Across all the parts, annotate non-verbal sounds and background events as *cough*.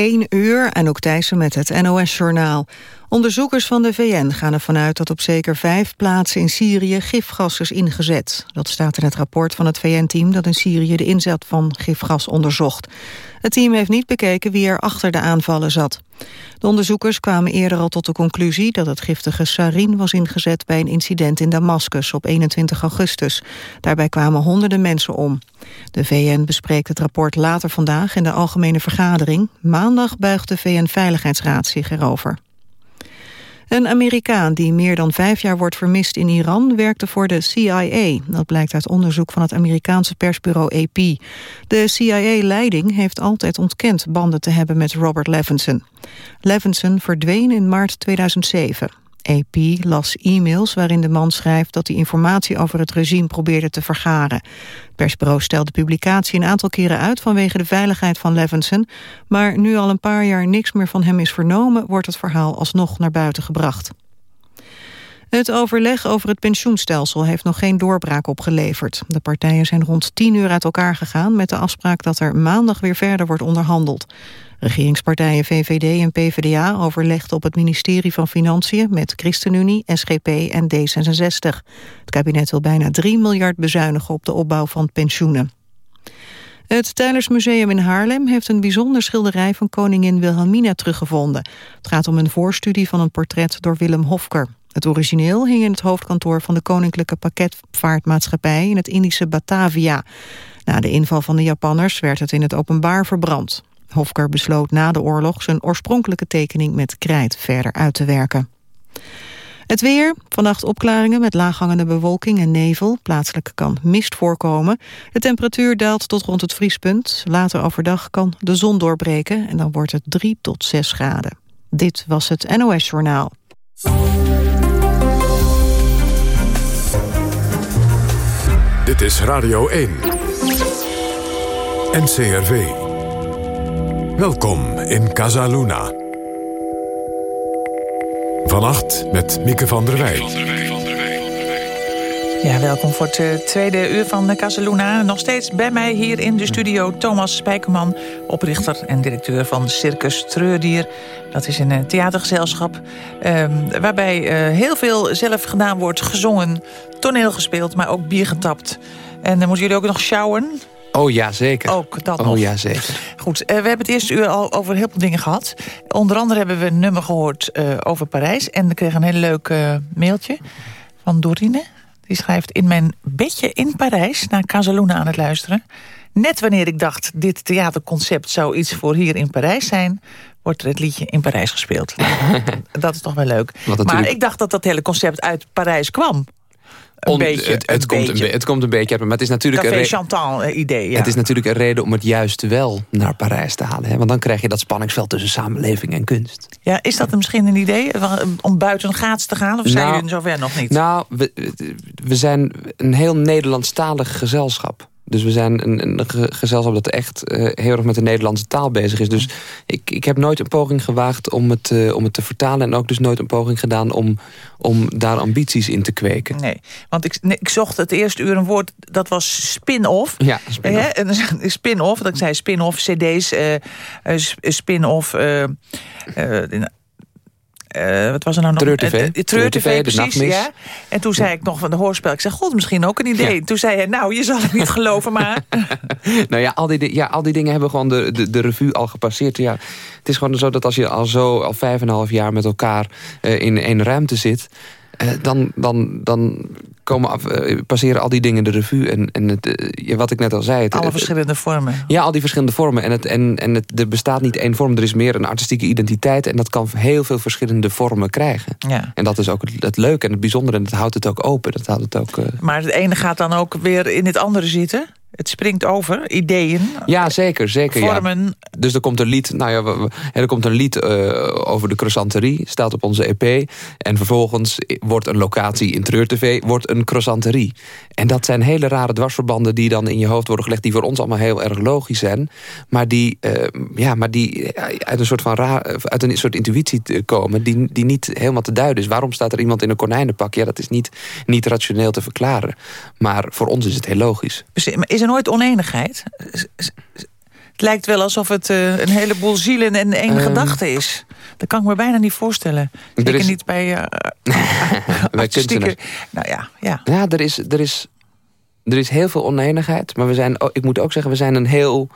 1 uur, en ook Thijssen met het NOS-journaal. Onderzoekers van de VN gaan ervan uit dat op zeker vijf plaatsen in Syrië gifgas is ingezet. Dat staat in het rapport van het VN-team dat in Syrië de inzet van gifgas onderzocht. Het team heeft niet bekeken wie er achter de aanvallen zat. De onderzoekers kwamen eerder al tot de conclusie dat het giftige sarin was ingezet bij een incident in Damascus op 21 augustus. Daarbij kwamen honderden mensen om. De VN bespreekt het rapport later vandaag in de Algemene Vergadering. Maandag buigt de VN-veiligheidsraad zich erover. Een Amerikaan die meer dan vijf jaar wordt vermist in Iran... werkte voor de CIA. Dat blijkt uit onderzoek van het Amerikaanse persbureau AP. De CIA-leiding heeft altijd ontkend banden te hebben met Robert Levinson. Levinson verdween in maart 2007. AP las e-mails waarin de man schrijft dat hij informatie over het regime probeerde te vergaren. Het persbureau stelt de publicatie een aantal keren uit vanwege de veiligheid van Levinson, maar nu al een paar jaar niks meer van hem is vernomen, wordt het verhaal alsnog naar buiten gebracht. Het overleg over het pensioenstelsel heeft nog geen doorbraak opgeleverd. De partijen zijn rond tien uur uit elkaar gegaan met de afspraak dat er maandag weer verder wordt onderhandeld. Regeringspartijen VVD en PvdA overlegden op het ministerie van Financiën met ChristenUnie, SGP en D66. Het kabinet wil bijna 3 miljard bezuinigen op de opbouw van pensioenen. Het Tijlersmuseum in Haarlem heeft een bijzonder schilderij van koningin Wilhelmina teruggevonden. Het gaat om een voorstudie van een portret door Willem Hofker. Het origineel hing in het hoofdkantoor van de Koninklijke Pakketvaartmaatschappij in het Indische Batavia. Na de inval van de Japanners werd het in het openbaar verbrand. Hofker besloot na de oorlog zijn oorspronkelijke tekening met krijt verder uit te werken. Het weer, vannacht opklaringen met laaghangende bewolking en nevel. Plaatselijk kan mist voorkomen. De temperatuur daalt tot rond het vriespunt. Later overdag kan de zon doorbreken en dan wordt het 3 tot 6 graden. Dit was het NOS Journaal. Dit is Radio 1. NCRV. Welkom in Casaluna. Vannacht met Mieke van der Wij. Ja, welkom voor het eh, tweede uur van Casaluna. Nog steeds bij mij hier in de studio Thomas Spijkerman... oprichter en directeur van Circus Treurdier. Dat is een eh, theatergezelschap ehm, waarbij uh, heel veel zelf gedaan wordt. Gezongen, toneel gespeeld, maar ook bier getapt. En dan moeten jullie ook nog sjouwen... Oh ja, zeker. Ook dat oh, nog. ja, zeker. Goed, uh, we hebben het eerste uur al over heel veel dingen gehad. Onder andere hebben we een nummer gehoord uh, over Parijs. En we kregen een heel leuk uh, mailtje van Dorine. Die schrijft in mijn bedje in Parijs naar Casaluna aan het luisteren. Net wanneer ik dacht, dit theaterconcept zou iets voor hier in Parijs zijn... wordt er het liedje in Parijs gespeeld. *laughs* dat is toch wel leuk. Maar ik dacht dat dat hele concept uit Parijs kwam. Een On, beetje, het, het, een komt beetje. Een, het komt een beetje uit, maar het is natuurlijk Café een Chantal eh, idee, ja. Het is natuurlijk een reden om het juist wel naar Parijs te halen. Hè? Want dan krijg je dat spanningsveld tussen samenleving en kunst. Ja, is dat misschien een idee om buiten gaats te gaan? Of zijn Nou, jullie zover nog niet? Nou, we, we zijn een heel Nederlandstalig gezelschap. Dus we zijn een, een ge- gezelschap dat echt uh, heel erg met de Nederlandse taal bezig is. Dus ik, ik heb nooit een poging gewaagd om het, uh, om het te vertalen... en ook dus nooit een poging gedaan om, om daar ambities in te kweken. Nee, want ik, nee, ik zocht het eerste uur een woord, dat was spin-off. Ja, spin-off. Spin-off, dat ik zei spin-off, cd's, uh, spin-off... Uh, wat was er nou nog? Treur TV. Uh, Treur TV, de precies, nachtmis. ja. En toen zei ik nog van de hoorspel, ik zei, god, misschien ook een idee. Ja. Toen zei hij, nou, je zal het niet *laughs* geloven, maar... *laughs* nou ja al, die, ja, al die dingen hebben gewoon de, de, de revue al gepasseerd. Ja, het is gewoon zo dat als je al zo al vijf en een half jaar met elkaar uh, in één ruimte zit... Uh, dan, dan, dan komen af, uh, passeren al die dingen de revue. En, en het, uh, wat ik net al zei... Het, Alle het, verschillende vormen. Ja, al die verschillende vormen. En, het, en, en het, er bestaat niet één vorm. Er is meer een artistieke identiteit. En dat kan heel veel verschillende vormen krijgen. Ja. En dat is ook het, het leuke en het bijzondere. En dat houdt het ook open. Dat houdt het ook, uh... Maar het ene gaat dan ook weer in het andere zitten? Het springt over, ideeën. Ja, zeker. zeker vormen. Ja. Dus er komt een lied, nou ja, we, er komt een lied uh, over de croissanterie, staat op onze EP. En vervolgens wordt een locatie in Treur TV, wordt een croissanterie. En dat zijn hele rare dwarsverbanden die dan in je hoofd worden gelegd, die voor ons allemaal heel erg logisch zijn. Maar die, uh, ja, maar die uit een soort van raar, uit een soort intuïtie komen, die, die niet helemaal te duiden is. Waarom staat er iemand in een konijnenpak? Ja, dat is niet, niet rationeel te verklaren. Maar voor ons is het heel logisch. Maar is er nooit oneenigheid? Het lijkt wel alsof het uh, een heleboel zielen en één um, gedachte is. Dat kan ik me bijna niet voorstellen. Zeker is... niet bij, uh, bij kunstenaars. Nou ja, ja. Ja, er is, er is er is heel veel oneenigheid. Maar we zijn, ik moet ook zeggen, we zijn een heel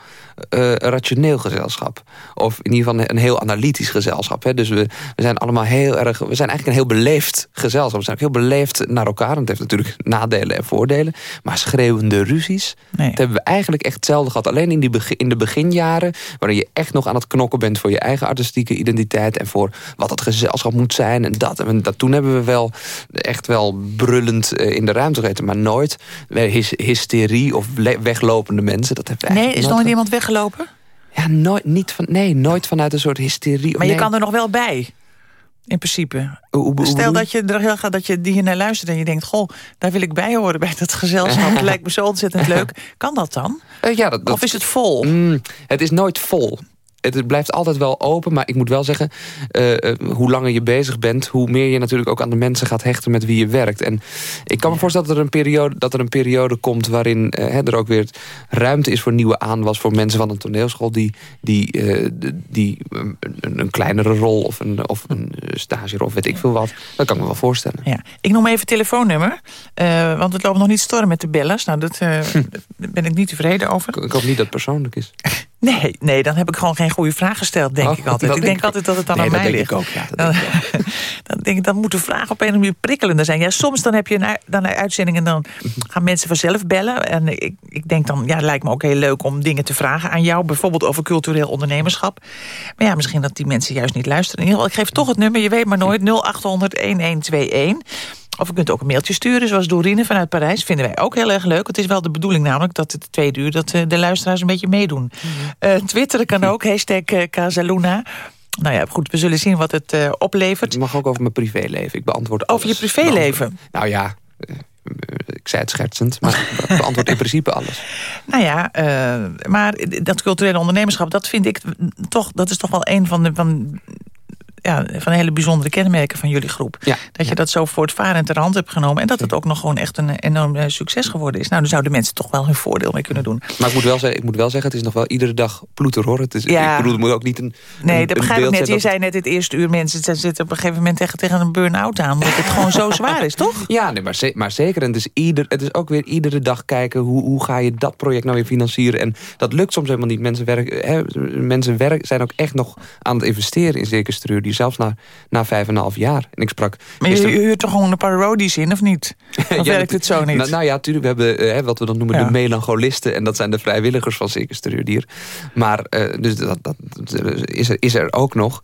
uh, rationeel gezelschap. Of in ieder geval een heel analytisch gezelschap. Hè. Dus we, we zijn allemaal heel erg... We zijn eigenlijk een heel beleefd gezelschap. We zijn ook heel beleefd naar elkaar. En het heeft natuurlijk nadelen en voordelen. Maar schreeuwende ruzies... Nee. dat hebben we eigenlijk echt hetzelfde gehad. Alleen in, die begin, in de beginjaren... waarin je echt nog aan het knokken bent... voor je eigen artistieke identiteit... en voor wat het gezelschap moet zijn en dat. En dat toen hebben we wel echt wel brullend uh, in de ruimte gezeten. Maar nooit hys hysterie of weglopende mensen. Dat hebben nee, is nooit iemand weggelopen? Ja, nooit, niet van, nee, nooit vanuit een soort hysterie. Maar je kan er nog wel bij. In principe. Stel dat je er heel gaat dat je die naar luistert en je denkt... goh, daar wil ik bij horen bij dat gezelschap. Het *laughs* lijkt me zo ontzettend leuk. Kan dat dan? Uh, ja, dat, dat, of is het vol? Mm, het is nooit vol het blijft altijd wel open. Maar ik moet wel zeggen, uh, uh, hoe langer je bezig bent... hoe meer je natuurlijk ook aan de mensen gaat hechten met wie je werkt. En ik kan me voorstellen dat er een periode, dat er een periode komt... waarin uh, er ook weer ruimte is voor nieuwe aanwas... voor mensen van een toneelschool die, die, die een, een, kleinere rol... of een, of een stage of weet ik veel wat. Dat kan ik me wel voorstellen. Ja. Ik noem even telefoonnummer. want het loopt nog niet storm met de bellers. Nou, dat, hm. daar ben ik niet tevreden over. Ik, ik hoop niet dat het persoonlijk is. *laughs* Nee, nee, dan heb ik gewoon geen goede vraag gesteld, denk oh, ik altijd. Ik denk ik altijd dat het dan nee, aan mij ligt. Ook, ja, dat dan, denk ik ook. *laughs* dan denk ik, dan moet de vraag op een of andere prikkelender zijn. Ja, soms dan heb je een, dan een uitzending en dan gaan mensen vanzelf bellen. En ik, ik denk dan, ja, het lijkt me ook heel leuk om dingen te vragen aan jou. Bijvoorbeeld over cultureel ondernemerschap. Maar ja, misschien dat die mensen juist niet luisteren. In ieder geval, ik geef toch het nummer, je weet maar nooit, 0800-1121. Of u kunt ook een mailtje sturen, zoals Dorine vanuit Parijs. Vinden wij ook heel erg leuk. Het is wel de bedoeling namelijk dat het tweede uur... dat de luisteraars een beetje meedoen. Mm -hmm. uh, twitteren kan ook, hashtag uh, Casaluna. Nou ja, goed, we zullen zien wat het uh, oplevert. Het mag ook over mijn privéleven. Ik beantwoord alles. Over je privéleven? Nou ja, ik zei het schertsend, maar *laughs* ik beantwoord in principe alles. Nou ja, uh, maar dat culturele ondernemerschap... dat vind ik toch, dat is toch wel een van de... Van ja, van hele bijzondere kenmerken van jullie groep. Ja, dat je ja. dat zo voortvarend ter hand hebt genomen... en dat het ook nog gewoon echt een enorm uh, succes geworden is. Nou, dan zouden mensen toch wel hun voordeel mee kunnen doen. Maar ik moet wel zeggen, ik moet wel zeggen het is nog wel iedere dag ploeter, hoor. Het is, Ja. Ik bedoel, het moet ook niet een Nee, een, dat begrijp ik net. Je dat- zei net het eerste uur... mensen ze zitten op een gegeven moment tegen, tegen een burn-out aan... omdat het gewoon zo zwaar is, toch? *laughs* Ja, nee, maar, ze- maar zeker. En het is, ieder, het is ook weer iedere dag kijken... Hoe, hoe ga je dat project nou weer financieren. En dat lukt soms helemaal niet. Mensen, werken, hè, mensen werk, zijn ook echt nog aan het investeren in zeker die zelfs na, na vijf en een half jaar. En ik sprak... Maar je, je huurt toch gewoon een paar roadies in, of niet? *laughs* Of Ja, werkt het zo niet? Nou, nou ja, natuurlijk. We hebben eh, hè, wat we dan noemen Ja. de melancholisten. En dat zijn de vrijwilligers van Circus Terreurdier. Maar eh, dus dat, dat is, er, is er ook nog.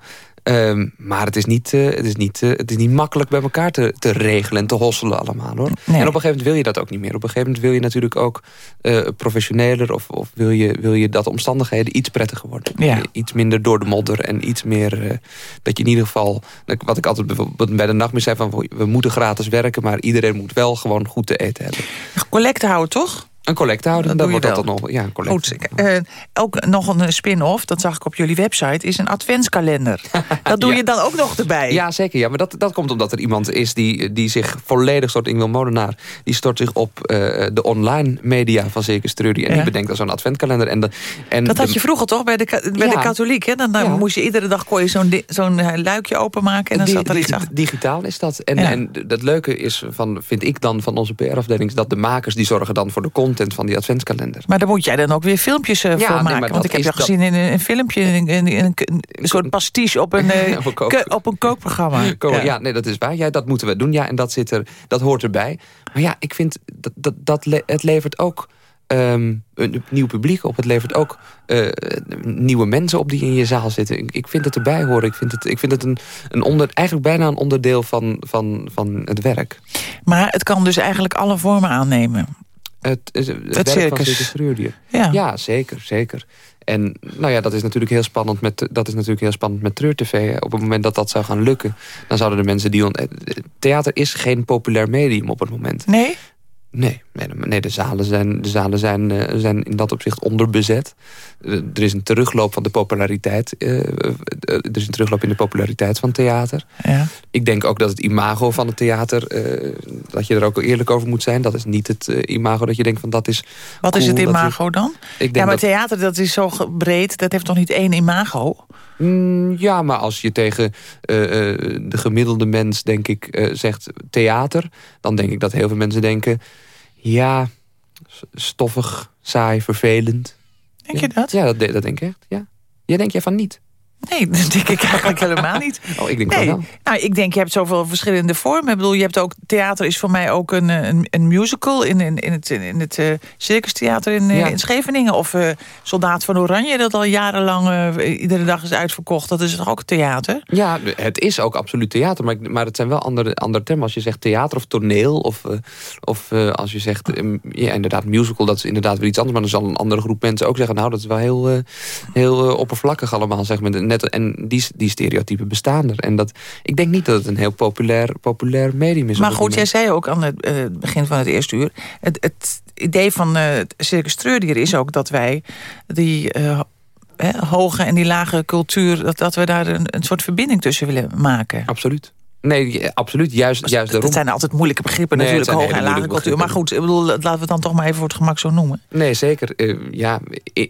Ehm, maar het is, niet, eh, het, is niet, eh, het is niet makkelijk bij elkaar te, te regelen en te hosselen allemaal. hoor. Nee. En op een gegeven moment wil je dat ook niet meer. Op een gegeven moment wil je natuurlijk ook eh, professioneler... of, of wil, je, wil je dat omstandigheden iets prettiger worden. Ja. Iets minder door de modder en iets meer... dat je in ieder geval... Wat ik altijd bijvoorbeeld bij de nachtmis zei... van we moeten gratis werken... maar iedereen moet wel gewoon goed te eten hebben. Collecte houden, toch? Een collecte houden, Dat dat, je wordt wel. altijd nog... Ja. Goed, eh, ook nog een spin-off, dat zag ik op jullie website, is een adventskalender. *laughs* Dat doe Ja. je dan ook nog erbij. Ja, zeker. Ja, maar dat, dat komt omdat er iemand is die, die zich volledig stort... Ingwil Molenaar, die stort zich op eh, de online media van Circus Trudie. En Ja. die bedenkt dan zo'n adventkalender. En de, en Dat had de- je vroeger toch bij de, bij de katholiek, hè? Dan, dan moest je iedere dag kon je zo'n zo'n eh, luikje openmaken en dan Di- zat er iets achter. Digitaal is dat. En, en dat leuke is, van, vind ik dan van onze PR-afdeling... is dat de makers die zorgen dan voor de content van die adventskalender. Maar daar moet jij dan ook weer filmpjes Ja, voor maken. Want ik heb jou dat- gezien in een, een filmpje, een, een, een, een soort pastiche op een, *laughs* eh, Op een kookprogramma. *laughs* Ja. nee, dat is waar. Ja, dat moeten we doen. Ja, en dat, zit er, dat hoort erbij. Maar ja, ik vind dat, dat, dat le- het levert ook ehm, een nieuw publiek op. Het levert ook eh, nieuwe mensen op die in je zaal zitten. Ik, ik vind het erbij horen. Ik vind het, ik vind het een, een onder, eigenlijk bijna een onderdeel van, van, van het werk. Maar het kan dus eigenlijk alle vormen aannemen. Het, het, Het werk van circus. Ja. Ja, zeker, zeker. En nou ja, dat is natuurlijk heel spannend met, dat is natuurlijk heel spannend met Treur TV. Op het moment dat dat zou gaan lukken, dan zouden de mensen die... on- eh, Theater is geen populair medium op het moment. Nee? Nee, nee, nee de zalen, zijn, de zalen zijn, uh, zijn in dat opzicht onderbezet. Uh, er is een terugloop van de populariteit. Uh, er is een terugloop in de populariteit van theater. Ja. Ik denk ook dat het imago van het theater... dat je er ook eerlijk over moet zijn. Dat is niet het imago dat je denkt van dat is Wat cool, is het imago dan? Ik denk Ja, maar dat- theater dat is zo breed. Dat heeft toch niet één imago? Mm, ja, maar als je tegen eh, eh, de gemiddelde mens, denk ik, eh, zegt theater... dan denk ik dat heel veel mensen denken... ja, stoffig, saai, vervelend. Denk je dat? Ja, dat, dat denk ik echt, ja. Jij denkt jij van niet? Nee, *laughs* dat denk ik eigenlijk helemaal niet. Oh, ik denk Nee, wel. nou, ik denk, je hebt zoveel verschillende vormen. Ik bedoel, je hebt ook, theater is voor mij ook een, een, een musical in, in, in het, in het eh, Circustheater in, eh, Ja. in Scheveningen. Of eh, Soldaat van Oranje, dat al jarenlang iedere dag is uitverkocht. Dat is toch ook theater? Ja, het is ook absoluut theater. Maar, maar het zijn wel andere, andere termen. Als je zegt theater of toneel. Of, of als je zegt, eh, ja, inderdaad, musical. Dat is inderdaad weer iets anders. Maar dan zal een andere groep mensen ook zeggen... nou, dat is wel heel, heel oppervlakkig allemaal. Zeg maar. Net, en die, die stereotypen bestaan er. En dat, ik denk niet dat het een heel populair, populair medium is. Maar het goed, jij zei ook aan het eh, begin van het eerste uur... het, het idee van eh, het Circus Treurdier is ook dat wij die eh, hè, hoge en die lage cultuur... dat, dat we daar een, een soort verbinding tussen willen maken. Absoluut. Nee, absoluut. Juist, juist daarom. Dat zijn altijd moeilijke begrippen Nee, het natuurlijk, hoge en lage cultuur. Maar goed, ik bedoel, laten we het dan toch maar even voor het gemak zo noemen. Nee, zeker. Eh, ja,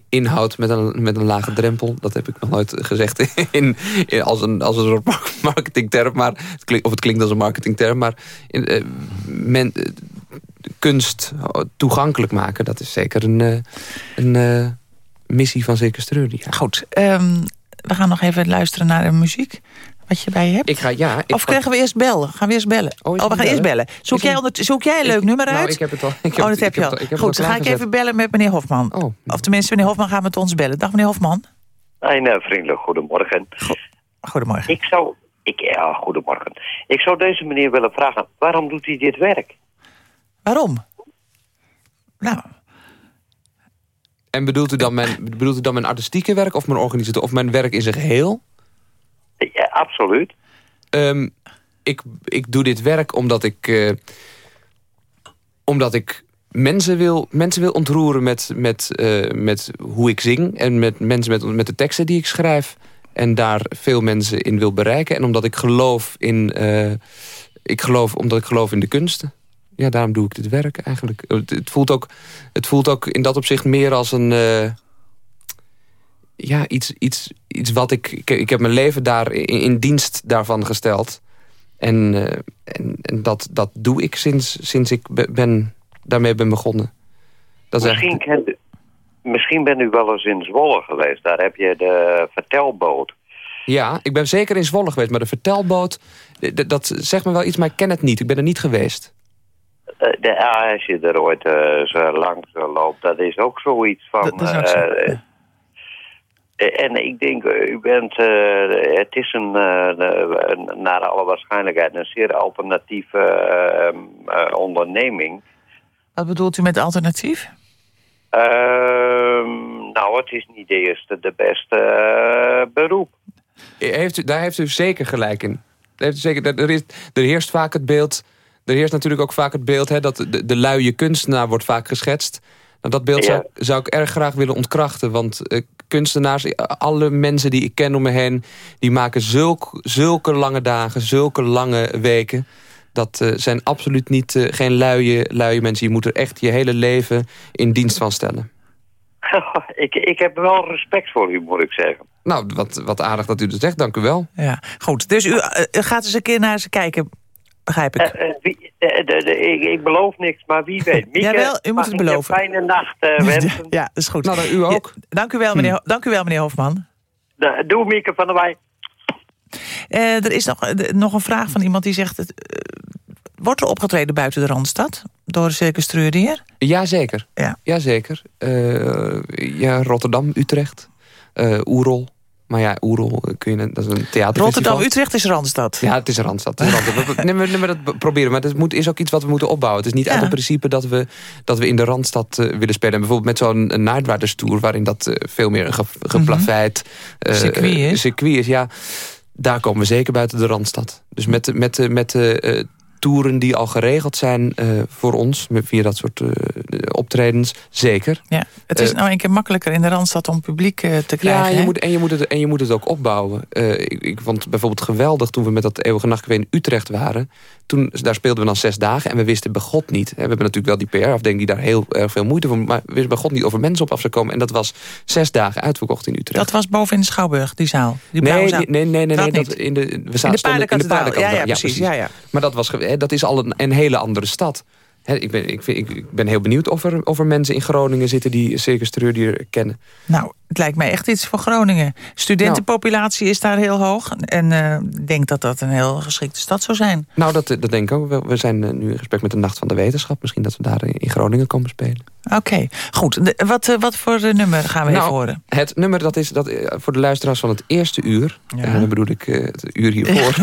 inhoud met een, met een lage drempel. Dat heb ik nog nooit gezegd *laughs* in, in- als, een, als een soort mar- *laughs* marketingterm. Maar het klinkt, of het klinkt als een marketingterm. Maar in, eh, men, eh, kunst toegankelijk maken, dat is zeker een, een missie van Circus Treurdier. Ja. Goed, ehm, we gaan nog even luisteren naar de muziek. Wat je bij je hebt. Ik ga, ja... Ik, of krijgen we eerst bellen? Gaan we eerst bellen? Oh, Oh, we gaan eerst bellen? Zoek jij, onder, zoek jij een leuk ik- nummer nou, uit? ik heb het al. Ik heb oh, het- dat heb ik je heb al. heb Goed, dan ga ik even bellen met meneer Hofman. Oh. Of tenminste, meneer Hofman gaat met ons bellen. Dag meneer Hofman. Een vriendelijk goedemorgen. Goedemorgen. Ik zou, ik, ja, goedemorgen. Ik zou deze meneer willen vragen, waarom doet hij dit werk? Waarom? Nou, En bedoelt u, dan mijn, bedoelt u dan mijn artistieke werk of mijn organisatie of mijn werk in zijn geheel? Ja, absoluut. Ehm, ik, ik doe dit werk omdat ik... eh, omdat ik mensen wil, mensen wil ontroeren met, met, eh, met hoe ik zing... en met mensen met, met de teksten die ik schrijf. En daar veel mensen in wil bereiken. En omdat ik geloof in... eh, ik geloof, omdat ik geloof in de kunsten. Ja, daarom doe ik dit werk eigenlijk. Het, het voelt, ook, het voelt ook in dat opzicht meer als een... ja, iets, iets, iets wat ik... Ik, ik heb mijn leven daar in, in dienst daarvan gesteld. En, eh, en, en dat, dat doe ik sinds, sinds ik be- ben, daarmee ben begonnen. Dat is Misschien, eigenlijk- kent misschien bent u wel eens in Zwolle geweest. Daar heb je de vertelboot. ja, ik ben zeker in Zwolle geweest. Maar de vertelboot, dat zegt me wel iets, maar ik ken het niet. Ik ben er niet geweest. Eh, de, ja, als je er ooit eh, zo langs loopt, dat is ook zoiets van... Dat is ook zo, eh, ja. En ik denk, eh, u bent, eh, het is een, eh, een- naar alle waarschijnlijkheid een zeer alternatieve eh, eh, onderneming. wat bedoelt u met alternatief? Ehm, nou, het is niet de eerste, de beste beroep. Heeft u, daar heeft u zeker gelijk in. Daar heeft u zeker, er, er is, er heerst vaak het beeld... Er heerst natuurlijk ook vaak het beeld hè, dat de, de luie kunstenaar wordt vaak geschetst. Nou, dat beeld Ja. zou, zou ik erg graag willen ontkrachten. Want kunstenaars, alle mensen die ik ken om me heen... die maken zulk, zulke lange dagen, zulke lange weken. Dat eh, zijn absoluut niet, eh, geen luie, luie mensen. Je moet er echt je hele leven in dienst van stellen. *laughs* ik, ik heb wel respect voor u, moet ik zeggen. Nou, wat, wat aardig dat u dat zegt, dank u wel. Ja, goed. Dus u eh, gaat eens een keer naar ze kijken, begrijp ik. Eh, eh, wie, eh, de- de- ik, ik beloof niks, maar wie weet. *laughs* Mieke, Jawel, u moet het beloven. Een fijne nacht eh, *laughs* wensen. ja, dat is goed. Nou, dan u ook. Ja, dank, u wel, meneer, Ho- dank u wel, meneer Hofman. Doe Mieke van der Wij. Eh, er is nog, nog een vraag van iemand die zegt... het, wordt er opgetreden buiten de Randstad door Circus Treurdier? Jazeker. Ja. Jazeker. Eh ja, Rotterdam, Utrecht, eh Oerol. Maar ja, Oerol eh, kun je, dat is een theaterfestival. Rotterdam, Utrecht is Randstad. Ja, het is een Randstad. Het is een Randstad. We- nee, maar- nee, maar dat proberen. Maar het moet, is ook iets wat we moeten opbouwen. Het is niet Ja. uit het principe dat we, dat we in de Randstad eh, willen spelen. En bijvoorbeeld met zo'n Riders Tour... waarin dat eh, veel meer een ge, geplaveid eh, Mhm. Circuit is. eh, circuit is. Ja, daar komen we zeker buiten de Randstad. Dus met, de- met, met de, eh, toeren die al geregeld zijn uh, voor ons... via dat soort uh, optredens, zeker. Ja, het is uh, nou een keer makkelijker in de Randstad om publiek te krijgen. Ja, je moet, en, je moet het, en je moet het ook opbouwen. Ik, ik, vond bijvoorbeeld geweldig toen we met dat Eeuwige Nachtcafé in Utrecht waren. Toen, daar speelden we dan zes dagen en we wisten bij God niet. We hebben natuurlijk wel die PR-afdeling die daar heel erg veel moeite voor... maar we wisten bij God niet over mensen op af zou komen. En dat was zes dagen uitverkocht in Utrecht. Dat was boven in de Schouwburg, die zaal? Die nee, zaal. nee, nee, nee, nee, dat in de, we zaten in de paardenkathedraal. Ja, ja, ja, precies. Ja, ja. Maar dat, was, dat is al een, een hele andere stad. He, ik, ben, ik, ik, ben heel benieuwd of er, of er mensen in Groningen zitten... die Circus Treurdier kennen. Nou, het lijkt mij echt iets voor Groningen. Studentenpopulatie is daar heel hoog. En uh, ik denk dat dat een heel geschikte stad zou zijn. Nou, dat, dat denk ik ook. We zijn nu in gesprek met de Nacht van de Wetenschap. Misschien dat we daar in Groningen komen spelen. Oké, okay. goed. De, wat, uh, wat voor nummer gaan we nou, even horen? Het nummer dat is dat, voor de luisteraars van het eerste uur... Ja. en dan bedoel ik het uur hiervoor...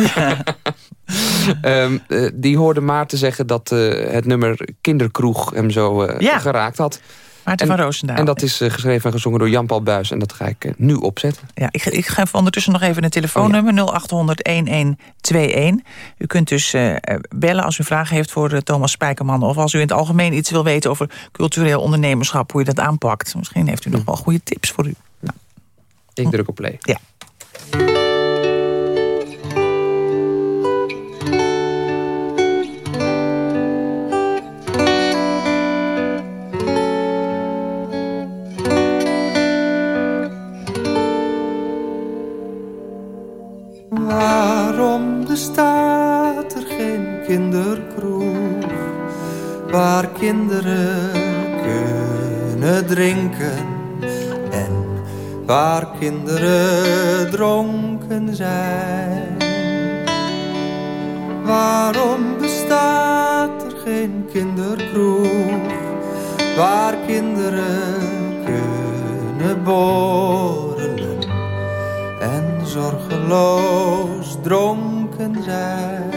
*laughs* um, *laughs* die hoorde Maarten zeggen dat het nummer Kinderkroeg hem zo ja. geraakt had. Maarten en, van Roosendaal. En dat is uh, geschreven en gezongen door Jan-Paul Buis. En dat ga ik uh, nu opzetten. Ja, ik, ik geef ondertussen nog even een telefoonnummer. Oh, ja. 0800-1121. U kunt dus uh, bellen als u vragen heeft voor Thomas Spijkerman. Of als u in het algemeen iets wil weten over cultureel ondernemerschap. Hoe je dat aanpakt. Misschien heeft u nog wel goede tips voor u. Nou. Ik druk op play. Ja. Waarom bestaat er geen kinderkroeg waar kinderen kunnen drinken en waar kinderen dronken zijn? Waarom bestaat er geen kinderkroeg waar kinderen kunnen borrelen? En zorgeloos dronken zijn.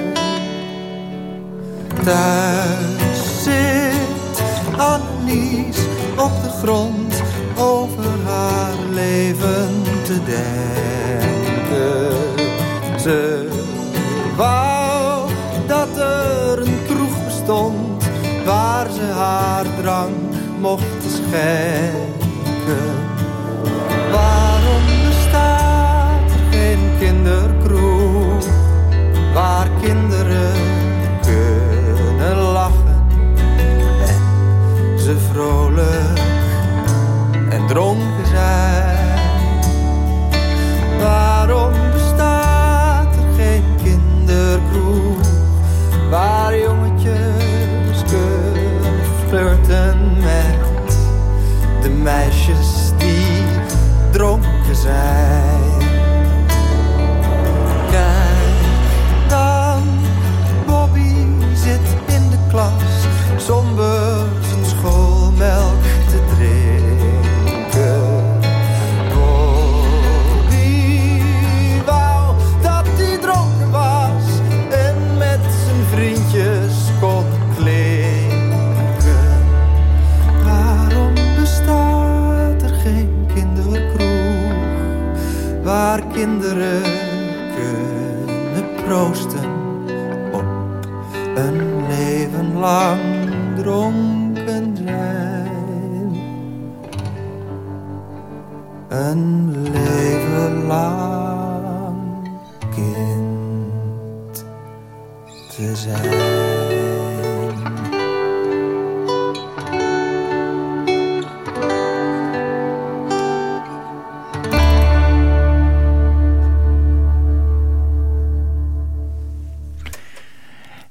Thuis zit Annelies op de grond over haar leven te denken. Ze wou dat er een kroeg bestond waar ze haar drank mocht schenken.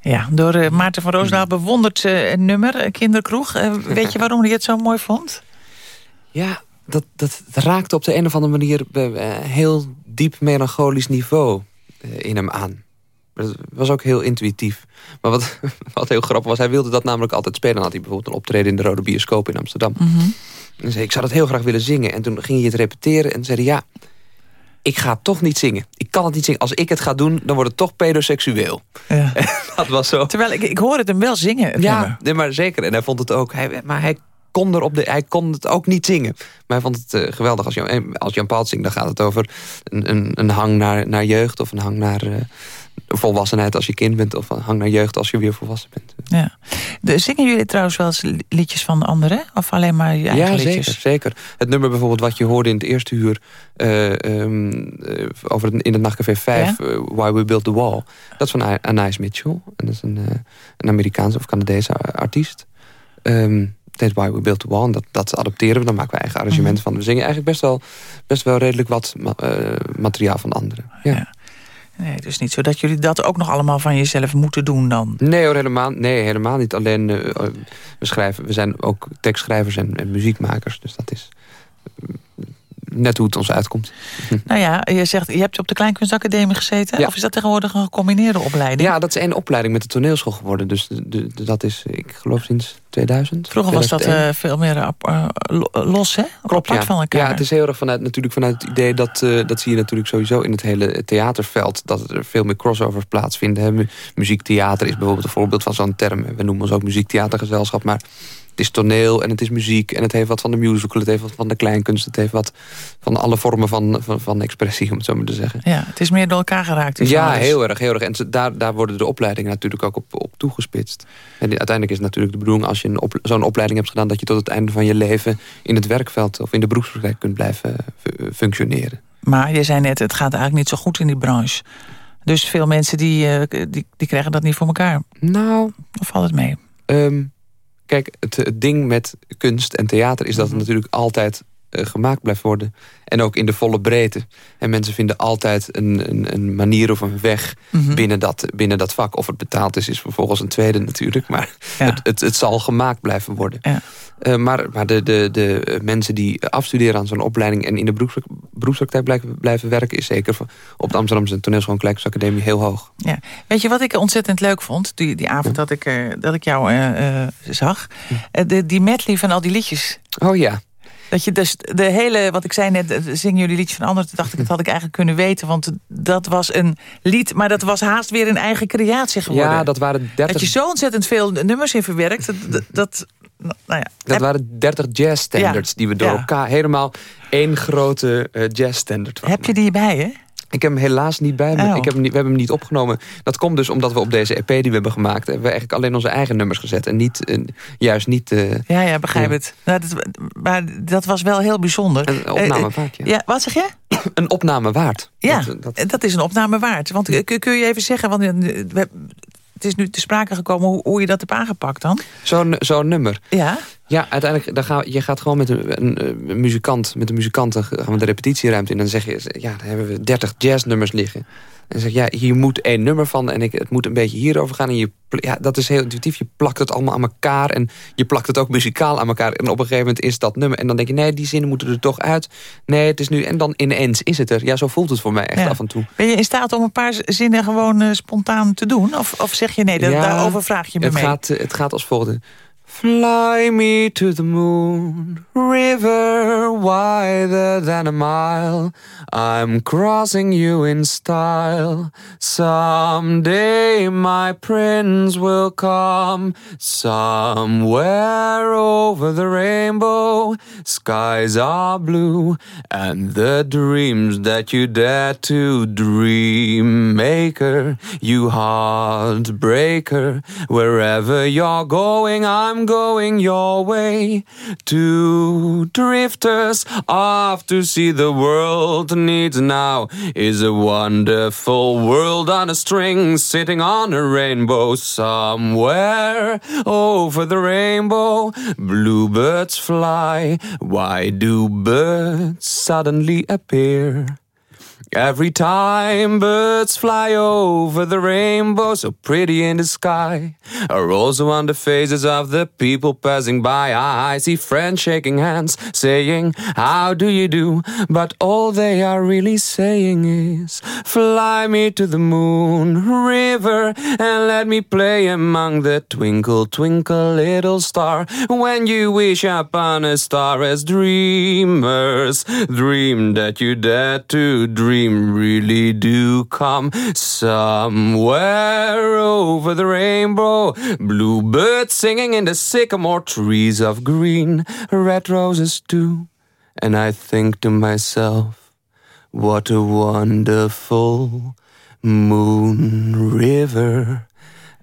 Ja, door uh, Maarten van Roosendaal bewonderd uh, nummer, uh, Kinderkroeg. *laughs* weet je waarom hij het zo mooi vond? Ja, dat, dat, raakte op de een of andere manier... een heel diep melancholisch niveau in hem aan. Dat was ook heel intuïtief. Maar wat, *laughs* wat heel grappig was, hij wilde dat namelijk altijd spelen. Dan had hij bijvoorbeeld een optreden in de Rode Bioscoop in Amsterdam. Mm -hmm. En zei ik zou dat heel graag willen zingen. En toen ging hij het repeteren en zei hij... ja, ik ga toch niet zingen. Ik kan het niet zingen. Als ik het ga doen, dan wordt het toch pedoseksueel. Ja. *laughs* dat was zo. Terwijl ik, ik hoor het hem wel zingen. Ja, nee, maar zeker. En hij vond het ook... Hij, maar hij kon, er op de, hij kon het ook niet zingen. Maar hij vond het uh, geweldig. Als Jan, als Jan Paul zingt, dan gaat het over een, een, een hang naar, naar jeugd... of een hang naar, uh, volwassenheid als je kind bent... of hang naar jeugd als je weer volwassen bent. Ja. De, zingen jullie trouwens wel eens liedjes van anderen? Of alleen maar je eigen ja, liedjes? zeker, zeker. Het nummer bijvoorbeeld wat je hoorde in het eerste uur... eh, ehm, eh, over het, in het Nachtcafé 5, Ja? eh, Why We Built the Wall. Dat is van Anais Mitchell. En dat is een, een Amerikaanse of Canadese artiest. Heet Why We Built the Wall. En dat, dat adopteren we. Dan maken we eigen arrangementen van. We zingen eigenlijk best wel, best wel redelijk wat ma- materiaal van anderen. Ja. Ja. Nee, dus niet zo dat jullie dat ook nog allemaal van jezelf moeten doen dan. Nee helemaal, nee, helemaal niet. Alleen, eh, we, schrijven, we zijn ook tekstschrijvers en, muziekmakers. Dus dat is eh, net hoe het ons uitkomt. *laughs* Nou ja, je zegt, je hebt op de Kleinkunstacademie gezeten. Ja. Of is dat tegenwoordig een gecombineerde opleiding? Ja, dat is één opleiding met de toneelschool geworden. Dus de, dat is, ik geloof sinds 2000. Vroeger was dat 2001. eh, veel meer eh, lo- los, hè? Klopt, Apart ja. van elkaar. Ja, het is heel erg vanuit, natuurlijk vanuit het idee dat... eh, dat zie je natuurlijk sowieso in het hele theaterveld... dat er veel meer crossovers plaatsvinden. Hè. Mu- Muziektheater is bijvoorbeeld een voorbeeld van zo'n term. We noemen ons ook muziektheatergezelschap, maar... Het is toneel en het is muziek en het heeft wat van de musical... het heeft wat van de kleinkunst, het heeft wat van alle vormen van, van, van expressie... om het zo maar te zeggen. Ja, het is meer door elkaar geraakt. Ja, heel erg, heel erg. En daar, daar worden de opleidingen natuurlijk ook op, op toegespitst. En uiteindelijk is het natuurlijk de bedoeling... als je een op- zo'n opleiding hebt gedaan... dat je tot het einde van je leven in het werkveld... of in de beroepspraktijk kunt blijven fu- functioneren. Maar je zei net, het gaat eigenlijk niet zo goed in die branche. Dus veel mensen die, eh, die, die krijgen dat niet voor elkaar. Nou, Of valt het mee? ehm, kijk, het, het ding met kunst en theater... is dat het natuurlijk altijd gemaakt blijft worden. En ook in de volle breedte. En mensen vinden altijd een, een, een manier of een weg Mhm. binnen, dat, binnen dat vak. Of het betaald is, is vervolgens een tweede natuurlijk. Maar Ja. het, het, het zal gemaakt blijven worden. Ja. Eh, maar maar de, de, de eh, mensen die afstuderen aan zo'n opleiding... en in de beroeps, beroepspraktijk blijven, blijven werken... is zeker op de Amsterdamse Toneelschool en Kleinkunstacademie heel hoog. Ja. Weet je wat ik ontzettend leuk vond? Die, die avond dat ik, eh, dat ik jou eh, eh, zag. Eh, de, die medley van al die liedjes. Oh ja, Dat je dus de hele, wat ik zei net, eh, zingen jullie liedjes van anderen. Toen dacht ik, dat had ik eigenlijk kunnen weten. Want dat was een lied, maar dat was haast weer een eigen creatie geworden. ja dat waren 30 Dat je zo ontzettend veel nummers in verwerkt. Dat, dat, nou ja. Dat waren 30 jazz standards Ja. die we door Ja. elkaar helemaal één grote eh, jazz standard heb je die bij, hè? Ik heb hem helaas niet bij me. Oh. Ik heb hem niet, we hebben hem niet opgenomen. Dat komt dus omdat we op deze EP die we hebben gemaakt... hebben we eigenlijk alleen onze eigen nummers gezet. En niet, eh, juist niet eh, Ja, ja, begrijp het. Nou, dat, maar dat was wel heel bijzonder. een opname Eh, eh, waard. Ja. Ja, wat zeg je? *coughs* Een opname waard. Ja, Dat, dat- dat, is een opname waard. Want eh, kun je even zeggen, want eh, we- het is nu te sprake gekomen hoe, hoe je dat hebt aangepakt dan? Zo'n zo'n nummer. Ja, Ja, uiteindelijk, dan ga, je gaat gewoon met een, een, een muzikant, met een muzikant, dan gaan we de repetitieruimte in. En dan zeg je, ja, dan hebben we 30 jazznummers liggen. En dan zeg je, ja, hier moet één nummer van en ik, het moet een beetje hierover gaan. En je, ja, dat is heel intuïtief. Je plakt het allemaal aan elkaar en je plakt het ook muzikaal aan elkaar. En op een gegeven moment is dat nummer. En dan denk je, nee, die zinnen moeten er toch uit. Nee, het is nu. En dan ineens is het er. Ja, zo voelt het voor mij echt Ja. af en toe. ben je in staat om een paar zinnen gewoon eh, spontaan te doen? Of, of zeg je nee, dat, Ja, daarover vraag je me Het mee? gaat, het gaat als volgt. Fly me to the moon, river wider than a mile. I'm crossing you in style. Someday my prince will come. Somewhere over the rainbow, skies are blue, and the dreams that you dare to dream. Maker, you heartbreaker, wherever you're going I'm Going your way. Two drifters off to see the world needs now is a wonderful world on a string, sitting on a rainbow somewhere over the rainbow. Bluebirds fly. Why do birds suddenly appear? Every time birds fly over the rainbow, so pretty in the sky, are also on the faces of the people passing by. I see friends shaking hands, saying, How do you do? But all they are really saying is, Fly me to the moon, river, and let me play among the twinkle, twinkle, little star. When you wish upon a star as dreamers, dream that you dare to dream really do come somewhere over the rainbow. Bluebirds singing in the sycamore trees of green, red roses too. And I think to myself, what a wonderful Moon River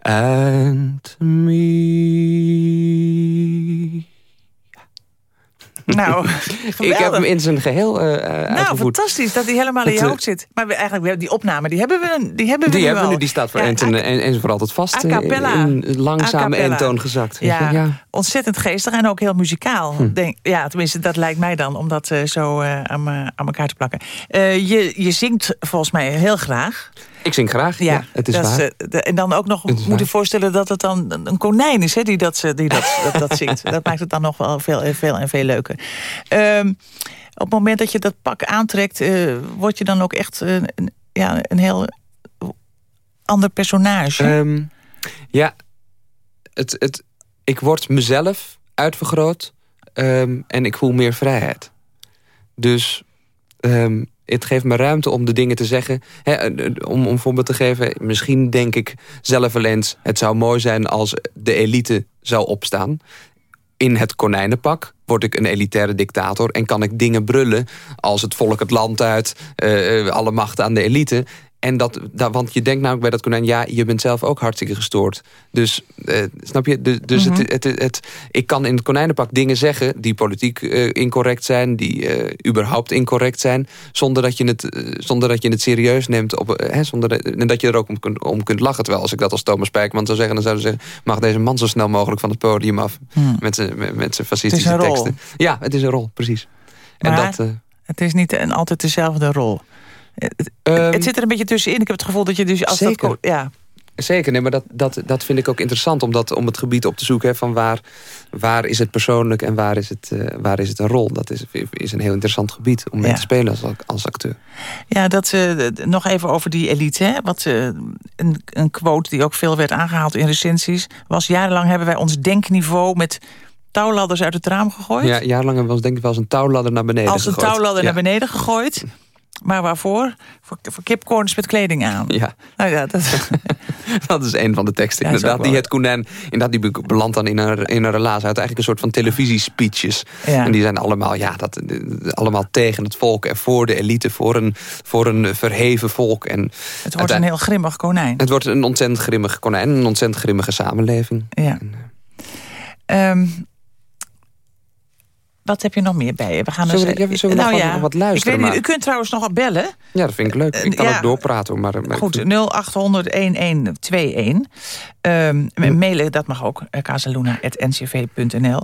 and me. Nou, *laughs* Ik heb hem in zijn geheel uh, Nou, fantastisch dat hij helemaal in je eh, hoofd zit. Maar we, eigenlijk, die opname, die hebben we, die hebben we Die nu hebben we al. nu, die staat voor Ja, en, en, en voor altijd vast. a eh, cappella. In een langzame A cappella. eentoon gezakt. weet Ja, ja. ontzettend geestig en ook heel muzikaal. Hm. Denk, ja, tenminste, dat lijkt mij dan, om dat zo aan, aan elkaar te plakken. Je, je zingt volgens mij heel graag. Ik zing graag, ja, het is dat waar. eh, de- en dan ook nog Het is moet je waar. voorstellen dat het dan een konijn is hè, die, dat, die dat, *laughs* dat, dat zingt. Dat maakt het dan nog wel veel, eh, veel en veel leuker. Ehm, op het moment dat je dat pak aantrekt, eh, word je dan ook echt een, ja, een heel ander personage. Ehm, ja, het, het, ik word mezelf uitvergroot ehm, en ik voel meer vrijheid. Dus ehm, het geeft me ruimte om de dingen te zeggen. Hè, eh, om, om een voorbeeld te geven, misschien denk ik zelf wel eens... het zou mooi zijn als de elite zou opstaan. In het konijnenpak word ik een elitaire dictator... en kan ik dingen brullen als het volk het land uit... eh, eh, alle macht aan de elite... En dat, dat, want je denkt namelijk bij dat konijn... ja, je bent zelf ook hartstikke gestoord. Dus, eh, snap je? Dus, Mhm. het, het, het, ik kan in het konijnenpak dingen zeggen... die politiek eh, incorrect zijn... die eh, überhaupt incorrect zijn... zonder dat je het, eh, zonder dat je het serieus neemt... Op, eh, hè, zonder dat, en dat je er ook om, kunt- om kunt lachen. Terwijl als ik dat als Thomas Spijkerman zou zeggen... dan zouden ze zeggen... mag deze man zo snel mogelijk van het podium af... Hmm. met zijn met, met zijn fascistische rol. teksten. Ja, het is een rol, precies. En dat... eh, Het is niet een, altijd dezelfde rol. Het, ehm, het zit er een beetje tussenin. Ik heb het gevoel dat je dus als Zeker. dat... Ja, Zeker, nee, maar dat, dat, dat vind ik ook interessant om, dat, om het gebied op te zoeken. Hè, van waar, waar is het persoonlijk en waar is het, eh, waar is het een rol? Dat is, is een heel interessant gebied om mee Ja. te spelen als, als acteur. ja dat, eh, nog even over die elite. Hè. Wat, eh, een, een quote die ook veel werd aangehaald in recensies... was jarenlang hebben wij ons denkniveau met touwladders uit het raam gegooid. Ja, jarenlang hebben we ons denk ik wel eens een touwladder naar beneden als een gegooid. touwladder ja. naar beneden gegooid. Maar waarvoor? Voor, voor kipcorns met kleding aan. Ja, Nou ja, dat, *laughs* dat is een van de teksten Ja, inderdaad. Die het konijn, inderdaad, die be- belandt dan in een, in een relatie uit eigenlijk een soort van televisiespeeches. Ja. En die zijn allemaal, ja, dat, eh, allemaal tegen het volk en voor de elite, voor een, voor een verheven volk. En het wordt een heel grimmig konijn. Het wordt een ontzettend grimmig konijn, een ontzettend grimmige samenleving. Ja. Ehm, wat heb je nog meer bij je? We gaan Zullen dus- we- ja, zullen we nog wat- wat luisteren, Ik weet niet, u kunt trouwens nog bellen. Ja, dat vind ik leuk. Ik kan ja. ook doorpraten. Maar, maar Goed, 0800 1121. Ehm, mailen, dat mag ook. eh, casaluna.ncv.nl.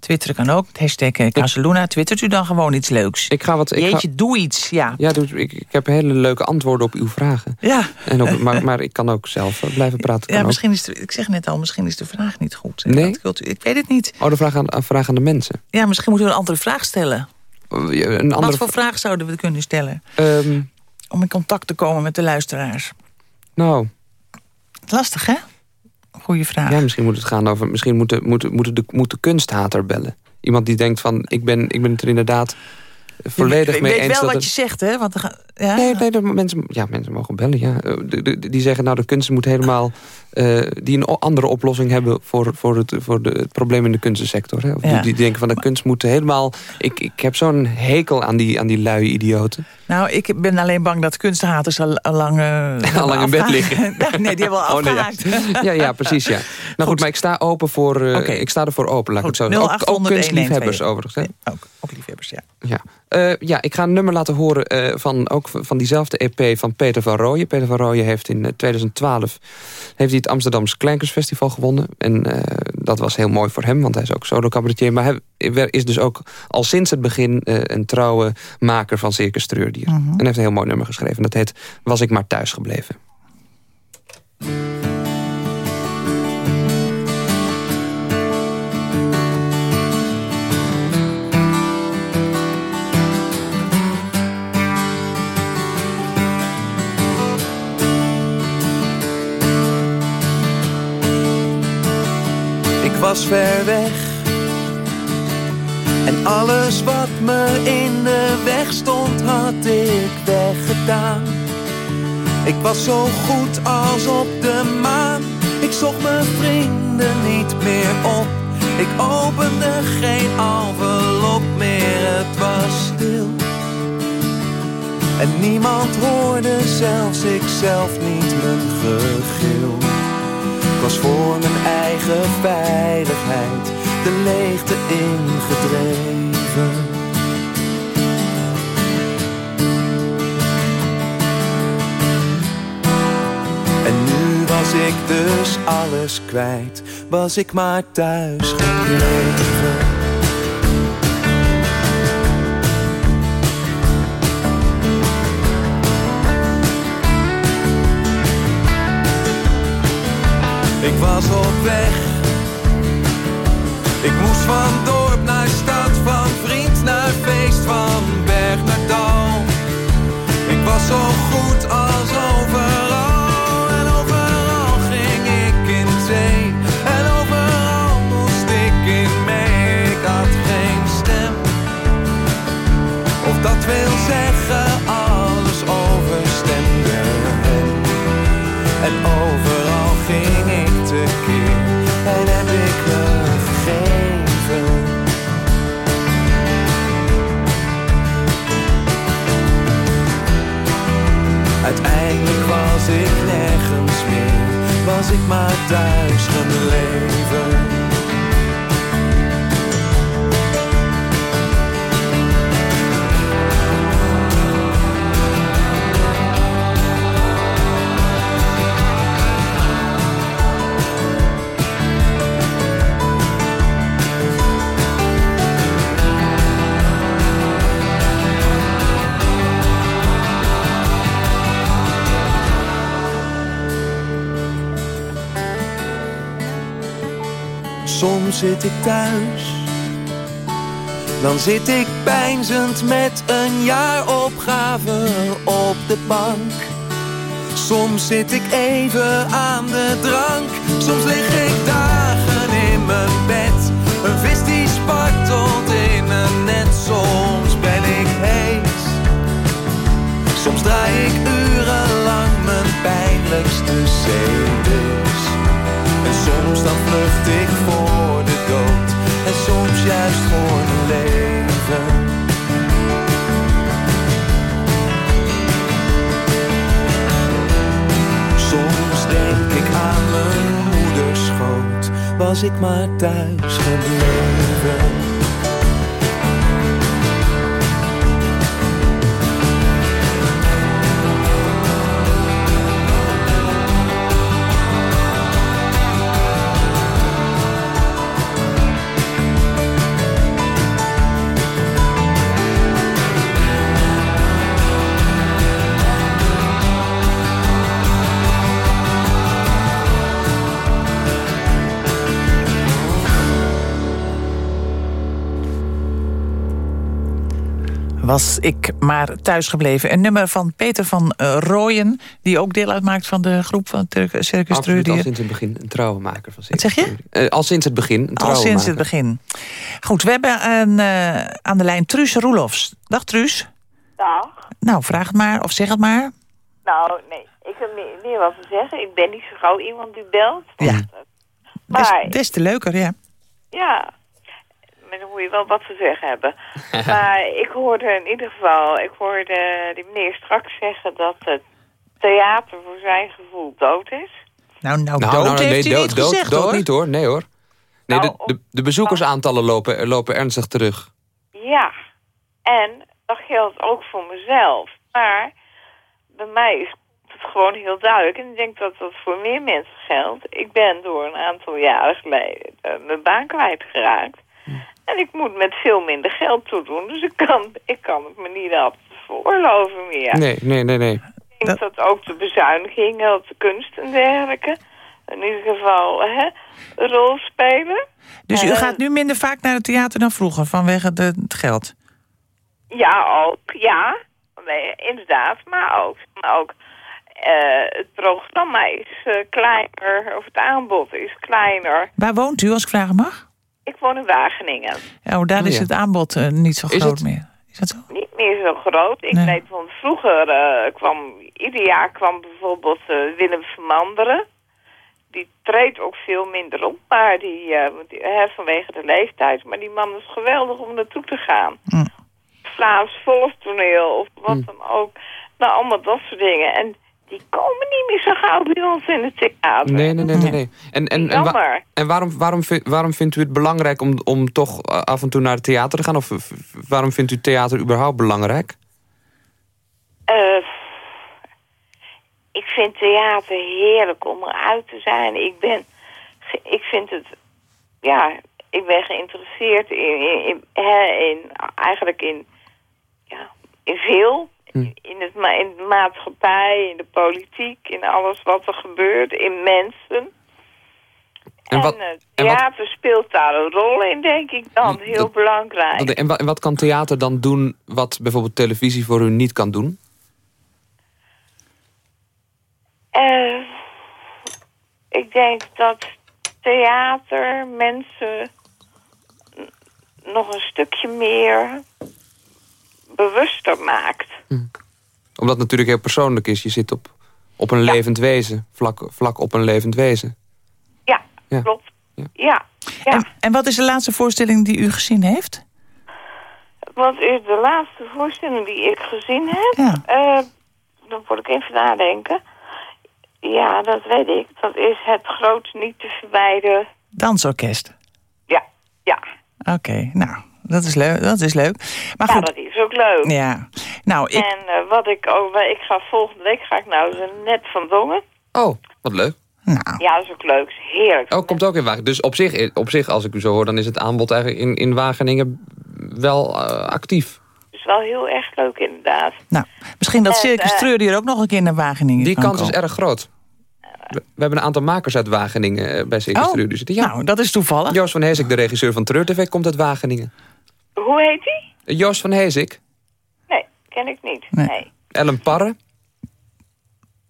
Twitteren kan ook. Hashtag eh, Casaluna. Twittert u dan gewoon iets leuks. Ik ga wat. Ik ga, Jeetje, doe iets. Ja. ja, doe- ik, ik heb hele leuke antwoorden op uw vragen. Ja. En ook, maar, maar ik kan ook zelf eh, blijven praten. kan Ja, ook. misschien is de, ik zeg net al, misschien is de vraag niet goed. Nee? Dat ik weet het niet. Oh, de vraag aan, vraag aan de mensen. Ja, misschien moeten we een andere vraag stellen. Een andere Wat voor vraag zouden we kunnen stellen? Ehm, Om in contact te komen met de luisteraars. nou, Lastig, hè? Goeie vraag. ja, misschien moet het gaan over. Misschien moet de, moet, moet de, moet de kunsthater bellen. Iemand die denkt van: ik ben, ik ben het er inderdaad volledig ik mee weet wel wat het- je zegt, hè? Want ja? Nee, nee de mensen, ja, mensen mogen bellen, ja. Eh, de- de- die zeggen, nou, de kunst moet helemaal... eh, die een andere oplossing hebben voor, voor, het, voor de, het probleem in de kunstensector. Hè. Of die, die denken van, de kunst moet helemaal... Ik, ik heb zo'n hekel aan die, aan die luie idioten. Nou, ik ben alleen bang dat kunsthaters al, al lang... eh, *laughs* Al lang in bed liggen. *laughs* Nee, die hebben al Oh, nee, ja. afgehaakt. *laughs* Ja, ja, precies, ja. Nou goed, maar ik sta open voor... eh, Oké. Ik sta ervoor open, laat ik het zo zeggen. Ook, ook 0800 kunstliefhebbers 112. overigens. Hè. Nee, ook, ook liefhebbers, ja. Ja. Eh, ja, ik ga een nummer laten horen eh, van, ook van diezelfde EP van Peter van Rooyen. Peter van Rooyen heeft in eh, 2012 heeft hij het Amsterdamse Kleinkunstfestival gewonnen. En eh, dat was heel mooi voor hem, want hij is ook solo cabaretier. Maar hij is dus ook al sinds het begin eh, een trouwe maker van Circus Mhm. En hij heeft een heel mooi nummer geschreven. Dat heet Was ik maar thuis gebleven. Ik was ver weg. En alles wat me in de weg stond, had ik weggedaan. Ik was zo goed als op de maan. Ik zocht mijn vrienden niet meer op. Ik opende geen envelop meer, het was stil. En niemand hoorde, zelfs ik zelf niet mijn gegil. Ik was voor mijn eigen veiligheid de leegte ingedreven. En nu was ik dus alles kwijt, was ik maar thuis gebleven. Ik was op weg. Ik moest van dorp naar stad, van vriend naar feest, van berg naar dal. Ik was zo goed als overal was ik maar thuis gebleven. Soms zit ik thuis, dan zit ik pijnzend met een jaar opgave op de bank. Soms zit ik even aan de drank, soms lig ik dagen in mijn bed. Een vis die spartelt in een net, soms ben ik heet. Soms draai ik urenlang mijn pijnlijkste CD's. Soms dan vlucht ik voor de dood. En soms juist voor het leven. Soms denk ik aan mijn moeders schoot. Was ik maar thuis gebleven. Was ik maar thuis gebleven. Een nummer van Peter van uh, Rooyen... die ook deel uitmaakt van de groep van Circus Absoluut, al sinds het begin een trouwemaker van Wat zeg je? Circus. Eh, al sinds het begin een Al sinds het begin. Goed, we hebben een, eh, aan de lijn Truus Roelofs. Dag Truus. Dag. Nou, vraag het maar of zeg het maar. Nou, nee, ik heb meer, meer wat te zeggen. Ik ben niet zo gauw iemand die belt. Ja. Des, Maar, des te leuker, ja. ja, maar dan moet je wel wat te zeggen hebben. *laughs* maar ik hoorde in ieder geval, ik hoorde die meneer straks zeggen dat het theater voor zijn gevoel dood is. Nou, nou, Nou, dood nou, heeft nee, hij dood, niet dood, gezegd, dood hoor. niet hoor. Nee hoor. Nee, Nou, de, de, de bezoekersaantallen lopen, lopen ernstig terug. Ja, en dat geldt ook voor mezelf. Maar bij mij is het gewoon heel duidelijk. En ik denk dat dat voor meer mensen geldt. Ik ben door een aantal jaren geleden mijn baan kwijtgeraakt. En ik moet met veel minder geld toedoen. Dus ik kan, ik kan het me niet altijd veroorloven meer. Nee, nee, nee, nee. Ik denk dat ook de bezuinigingen op de kunst en dergelijke... in ieder geval hè, een rol spelen. Dus u Eh, gaat nu minder vaak naar het theater dan vroeger vanwege de, het geld? Ja, ook. Ja, nee, inderdaad. Maar ook, maar ook eh, het programma is eh, kleiner, of het aanbod is kleiner. Waar woont u, als ik vragen mag? Ik woon in Wageningen. Ja, oh, daar Oh, is het aanbod eh, niet zo Is groot het? meer. Is dat zo? Niet meer zo groot. Ik Nee. weet, want vroeger eh, kwam, ieder jaar kwam bijvoorbeeld eh, Willem Vermanderen. Die treedt ook veel minder op, maar die, want die- hè, vanwege de leeftijd. Maar die man is geweldig om naartoe te gaan. Hm. Vlaams volkstoneel of wat Hm. dan ook. Nou, allemaal dat soort dingen. En die komen niet meer zo gauw bij ons in het theater. Nee, nee, nee, nee. nee. En, en, en, wa- en waarom, waarom, waarom vindt u het belangrijk om, om toch eh, af en toe naar het theater te gaan? Of waarom vindt u theater überhaupt belangrijk? Eh, ik vind theater heerlijk om eruit te zijn. Ik ben, ik vind het, ja, ik ben geïnteresseerd in, in, in, hè, in eigenlijk in, ja, in veel. Hm. In, het, ma- in de maatschappij, in de politiek, in alles wat er gebeurt, in mensen. En wat- en wat- theater speelt daar een rol in, denk ik dan. Heel Dat- belangrijk. Dat- En, wa- en wat kan theater dan doen wat bijvoorbeeld televisie voor u niet kan doen? Eh, ik denk dat theater mensen nog een stukje meer bewuster maakt. Omdat het natuurlijk heel persoonlijk is. Je zit op, op een levend wezen. Vlak, vlak op een levend wezen. Ja, Ja. klopt. Ja. Ja. ja. En, en wat is de laatste voorstelling die u gezien heeft? Wat is de laatste voorstelling die ik gezien heb? Ja. Eh, dan moet ik even nadenken. Ja, dat weet ik. Dat is het groot niet te verwijden. Dansorkest. Ja, ja. Oké, nou, dat is leuk. Dat is leuk. Maar Ja, goed, dat is ook leuk. ja. Nou, ik, En eh, wat ik ook, ik ga volgende week ga ik nou eens net van Dongen. Oh, wat leuk. nou, Ja, dat is ook leuk. Is heerlijk. Oh, komt ook in Wageningen. Dus op zich, op zich, als ik u zo hoor... dan is het aanbod eigenlijk in, in Wageningen wel eh, actief. Het is wel heel erg leuk inderdaad. nou, misschien dat En, Circus eh, Treur hier ook nog een keer naar Wageningen Die kan kans is erg groot. We, we hebben een aantal makers uit Wageningen eh, bij Circus Oh, Treur zitten. Ja. nou, dat is toevallig. Joost van Heesik, de regisseur van Treur TV, komt uit Wageningen. Hoe heet die? Eh, Joost van Heesik, Nee, ken ik niet. Nee. Nee. Ellen Parre.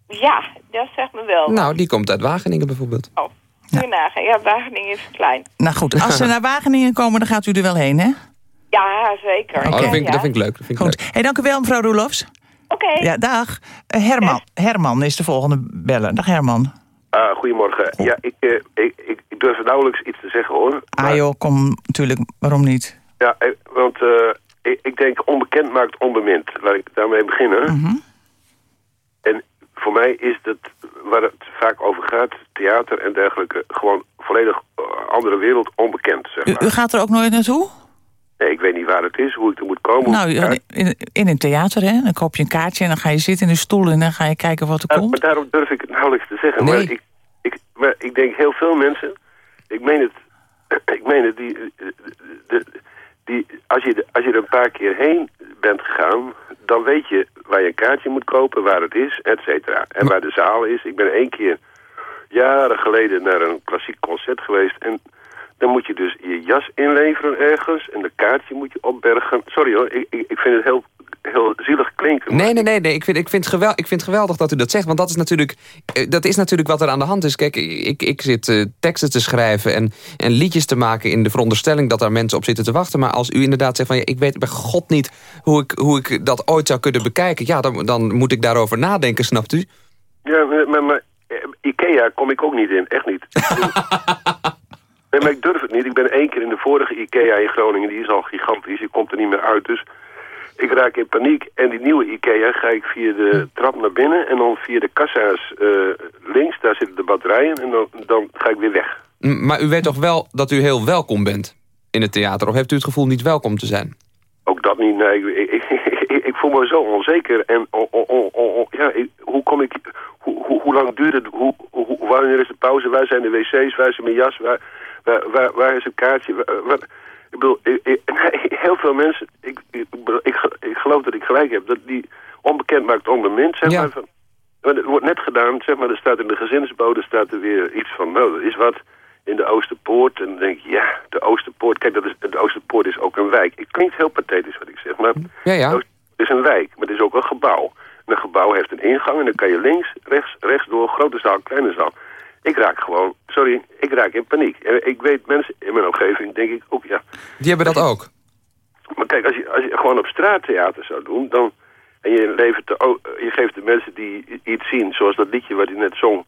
Ja, dat zegt me wel. Nou, die komt uit Wageningen bijvoorbeeld. Oh, nagaan. Ja, Wageningen is klein. Nou goed, als ze *laughs* naar Wageningen komen, dan gaat u er wel heen, hè? Ja, zeker. Oh, dat, Ja, vind ik, ja. dat vind ik leuk. Dat vind ik Goed. leuk. Hey, dank u wel, mevrouw Roelofs. Oké. Ja, dag. Eh, Herman. Herman is de volgende beller. Dag Herman. Ah, goedemorgen. Ja, ik, eh, ik, ik, ik durf nauwelijks iets te zeggen hoor. Maar- Ah joh, kom natuurlijk. Waarom niet? Ja, eh, want eh, ik, ik denk onbekend maakt onbemind. Laat ik daarmee beginnen. Mhm. En voor mij is dat waar het vaak over gaat, theater en dergelijke, gewoon volledig eh, andere wereld onbekend. Zeg U, maar. u gaat er ook nooit naartoe? Nee, ik weet niet waar het is, hoe ik er moet komen. Nou, in, in, een theater, hè? Dan koop je een kaartje en dan ga je zitten in een stoel en dan ga je kijken wat er Ja, komt. maar daarom durf ik het nauwelijks te zeggen. Nee. Maar, ik, ik, maar ik denk heel veel mensen, ik meen het, *clears throat* ik meen het, die, de, die, als, je, als je er een paar keer heen bent gegaan, dan weet je waar je een kaartje moet kopen, waar het is, et cetera. En waar de zaal is. Ik ben één keer jaren geleden naar een klassiek concert geweest en dan moet je dus je jas inleveren ergens en de kaartje moet je opbergen. Sorry hoor, ik, ik, ik vind het heel, heel zielig klinken. Nee, nee, nee. nee. Ik, vind, ik, vind gewel, ik vind het geweldig dat u dat zegt. Want dat is natuurlijk, eh, dat is natuurlijk wat er aan de hand is. Kijk, ik, ik zit eh, teksten te schrijven en, en liedjes te maken... in de veronderstelling dat daar mensen op zitten te wachten. Maar als u inderdaad zegt van... Ja, ik weet bij god niet hoe ik, hoe ik dat ooit zou kunnen bekijken... ja, dan, dan moet ik daarover nadenken, snapt u? Ja, maar, maar, maar, eh, Ikea kom ik ook niet in, echt niet. *laughs* nee, maar ik durf het niet. Ik ben één keer in de vorige Ikea in Groningen, die is al gigantisch, die komt er niet meer uit. Dus ik raak in paniek. En die nieuwe Ikea ga ik via de trap naar binnen en dan via de kassa's eh, links, daar zitten de batterijen en dan, dan ga ik weer weg. Maar u weet toch wel dat u heel welkom bent in het theater? Of heeft u het gevoel niet welkom te zijn? Ook dat niet, nee. Ik, ik, ik, ik voel me zo onzeker. En o- o- o- o- o- ja, ik- hoe kom ik... Hoe, hoe, hoe lang duurt het? Hoe, hoe, wanneer is de pauze? Waar zijn de wc's? Waar is mijn jas? Waar, waar, waar, waar is het kaartje? Ik bedoel, ik, ik- *laughs* heel veel mensen... Ik, ik, ik, ge- ik geloof dat ik gelijk heb. Dat die onbekend maakt onbemind, zeg Ja. maar. Van, het wordt net gedaan, zeg maar, er staat in de gezinsbode staat er weer iets van, nou, dat is wat in de Oosterpoort. En dan denk je, ja, de Oosterpoort, kijk, dat is, de Oosterpoort is ook een wijk. Het klinkt heel pathetisch wat ik zeg, maar Ja, ja. het is een wijk, maar het is ook een gebouw. En een gebouw heeft een ingang en dan kan je links, rechts, rechts door, grote zaal, kleine zaal. Ik raak gewoon, sorry, ik raak in paniek. En ik weet mensen in mijn omgeving, denk ik ook, ja, Die hebben dat ook. maar kijk, als je, als je gewoon op straattheater zou doen, dan, en je, levert de, je geeft de mensen die iets zien, zoals dat liedje wat hij net zong,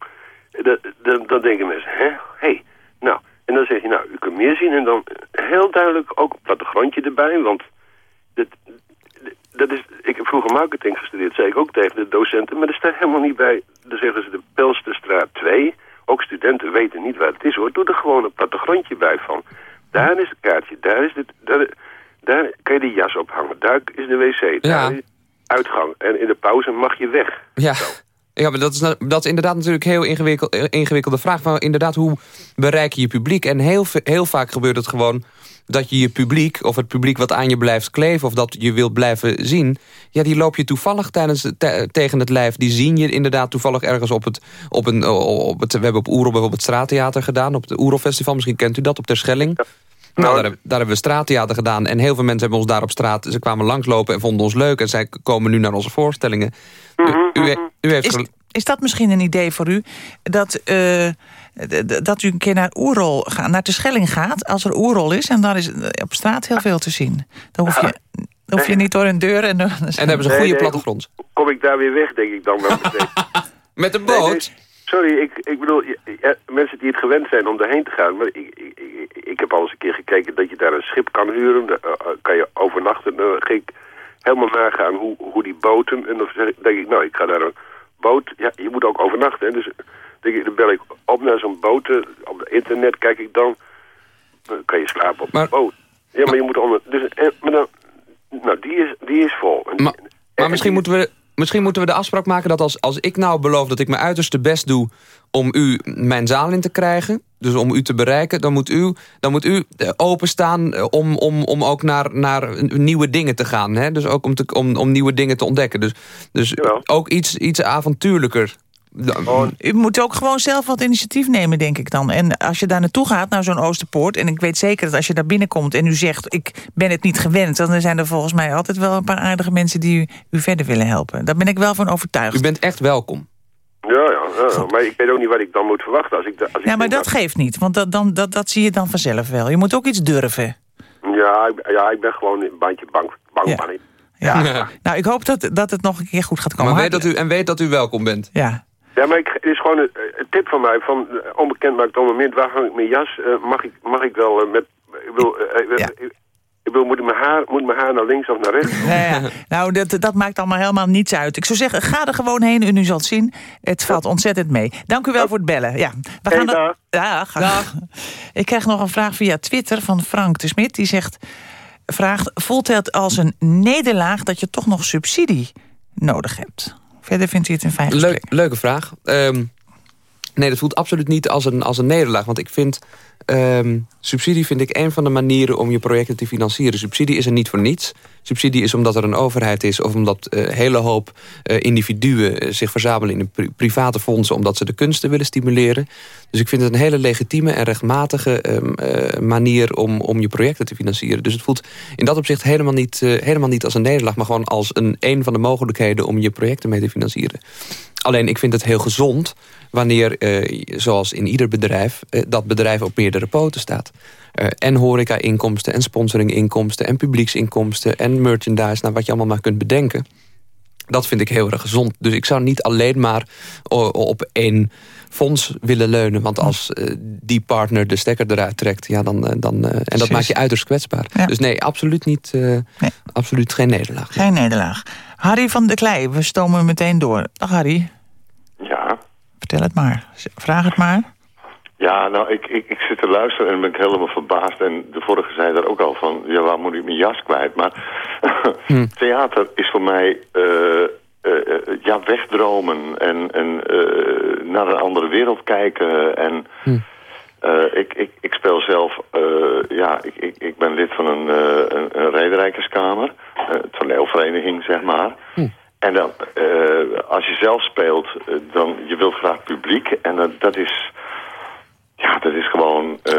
dan, dan, dan denken mensen, hè, hey, nou, en dan zeg je, nou, u kunt meer zien en dan heel duidelijk ook een plattegrondje erbij, want het, dat is, ik heb vroeger marketing gestudeerd, zei ik ook tegen de docenten. Maar er staat helemaal niet bij, dan zeggen ze de Pelsterstraat 2. Ook studenten weten niet waar het is hoor. Doe er gewoon een plattegrondje bij van. Daar is het kaartje, daar is het, daar, daar kan je die jas ophangen. Daar is de wc, daar Ja. is uitgang. En in de pauze mag je weg. Ja. Ja, maar dat is, dat is inderdaad natuurlijk een heel ingewikkeld, eh, ingewikkelde vraag. Van inderdaad, hoe bereik je je publiek? En heel, heel vaak gebeurt het gewoon dat je je publiek... of het publiek wat aan je blijft kleven... of dat je wilt blijven zien... ja, die loop je toevallig tijdens, te- tegen het lijf. Die zien je inderdaad toevallig ergens op het... Op een, op het we hebben op Oerol bijvoorbeeld het straattheater gedaan... op het Oerolfestival, misschien kent u dat, op Terschelling. Nou, Nou, daar, hebben- daar hebben we straattheater gedaan. En heel veel mensen hebben ons daar op straat... ze kwamen langslopen en vonden ons leuk... en zij komen nu naar onze voorstellingen. U, u, he- u heeft... Is, is dat misschien een idee voor u? Dat, eh, dat u een keer naar Oerol gaat, naar de Schelling gaat, als er Oerol is... en daar is eh, op straat heel veel te zien. Dan hoef je, dan hoef je niet door een deur... En, dan- En dan hebben ze Nee, goede nee, plattegrond. Kom ik daar weer weg, denk ik dan wel. *laughs* Met de Nee, boot? nee, sorry, ik, ik bedoel, je- mensen die het gewend zijn om daarheen te gaan. Maar ik, ik, ik, ik heb al eens een keer gekeken dat je daar een schip kan huren. Daar eh, eh, kan je overnachten. Dan ging ik helemaal nagaan hoe, hoe die boten... En dan zeg ik- denk ik, nou, ik ga daar een boot... Ja, je moet ook overnachten. Hè, dus dan bel ik op naar zo'n boot. eh, Op het internet kijk ik dan... Dan kan je slapen op Maar- een boot. Ja, maar je moet onder... Dus, en, maar dan, nou, die is, die is vol. En- Maar, en- maar en misschien, moeten we, misschien moeten we de afspraak maken dat als, als ik nou beloof... dat ik mijn uiterste best doe om u mijn zaal in te krijgen... dus om u te bereiken, dan moet u, dan moet u eh, openstaan... eh, om, om, om ook naar, naar nieuwe dingen te gaan. Hè? Dus ook om, te, om, om nieuwe dingen te ontdekken. Dus, dus Jawel. ook iets, iets avontuurlijker. U moet ook gewoon zelf wat initiatief nemen, denk ik dan. En als je daar naartoe gaat, naar zo'n Oosterpoort... en ik weet zeker dat als je daar binnenkomt en u zegt... ik ben het niet gewend, dan zijn er volgens mij altijd wel een paar aardige mensen... die u, u verder willen helpen. Daar ben ik wel van overtuigd. U bent echt welkom. Ja, ja, ja, maar ik weet ook niet wat ik dan moet verwachten. Als ik, als ik Ja, maar dat geeft niet, want dat, dan, dat, dat zie je dan vanzelf wel. Je moet ook iets durven. Ja, ik, ja, ik ben gewoon een bandje bang, bang Ja. Ja. Nou, ik hoop dat, dat het nog een keer goed gaat komen. Maar weet dat u, en weet dat u welkom bent. Ja. Ja, maar ik, het is gewoon een, een tip van mij. Van eh, onbekend maakt onbemind. Waar hang ik mijn jas? Eh, mag, ik, mag ik wel eh, met... Ik wil, Ja. ik, wil, moet, mijn haar, moet mijn haar naar links of naar rechts? Ja, ja. Nou, dat, dat maakt allemaal helemaal niets uit. Ik zou zeggen, ga er gewoon heen en u zult zien. Het valt ontzettend mee. Dank u wel voor het bellen. Ja, we Hey, dag. Dag. Dag. Ik krijg nog een vraag via Twitter van Frank de Smit. Die zegt, vraagt, voelt het als een nederlaag dat je toch nog subsidie nodig hebt? Verder vindt hij het een fijn gesprek. Leuk, leuke vraag. Ehm, nee, dat voelt absoluut niet als een, als een nederlaag. Want ik vind... ehm, subsidie vind ik een van de manieren om je projecten te financieren. Subsidie is er niet voor niets. Subsidie is omdat er een overheid is... of omdat een hele hoop eh, individuen eh, zich verzamelen in pri- private fondsen... omdat ze de kunsten willen stimuleren. Dus ik vind het een hele legitieme en rechtmatige ehm, eh, manier... Om, om je projecten te financieren. Dus het voelt in dat opzicht helemaal niet, eh, helemaal niet als een nederlaag... maar gewoon als een, een van de mogelijkheden om je projecten mee te financieren. Alleen ik vind het heel gezond wanneer, eh, zoals in ieder bedrijf... eh, dat bedrijf op meerdere poten staat. Eh, en horeca-inkomsten en sponsoring-inkomsten... en publieksinkomsten en merchandise, nou, wat je allemaal maar kunt bedenken. Dat vind ik heel erg gezond. Dus ik zou niet alleen maar op één fonds willen leunen. Want als eh, die partner de stekker eruit trekt... Ja, dan, eh, dan, en dat Precies. maakt je uiterst kwetsbaar. Ja. Dus nee, absoluut, niet, eh, absoluut geen nederlaag. Geen nederlaag. Harry van der Klei, we stomen meteen door. Dag Harry, Ja, vertel het maar. Vraag het maar. Ja nou, ik, ik, ik zit te luisteren en ben ik helemaal verbaasd. En de vorige zei daar ook al van, ja, waar moet ik mijn jas kwijt? Maar *laughs* theater is voor mij, eh, eh, eh, ja, wegdromen en, en naar een andere wereld kijken. En eh, ik, ik, ik speel zelf, ja, ik, ik, ik ben lid van een, een, een rederijkerskamer, een toneelvereniging, zeg maar. En dan, als je zelf speelt, dan je wilt graag publiek. En dat is, ja, dat is gewoon eh,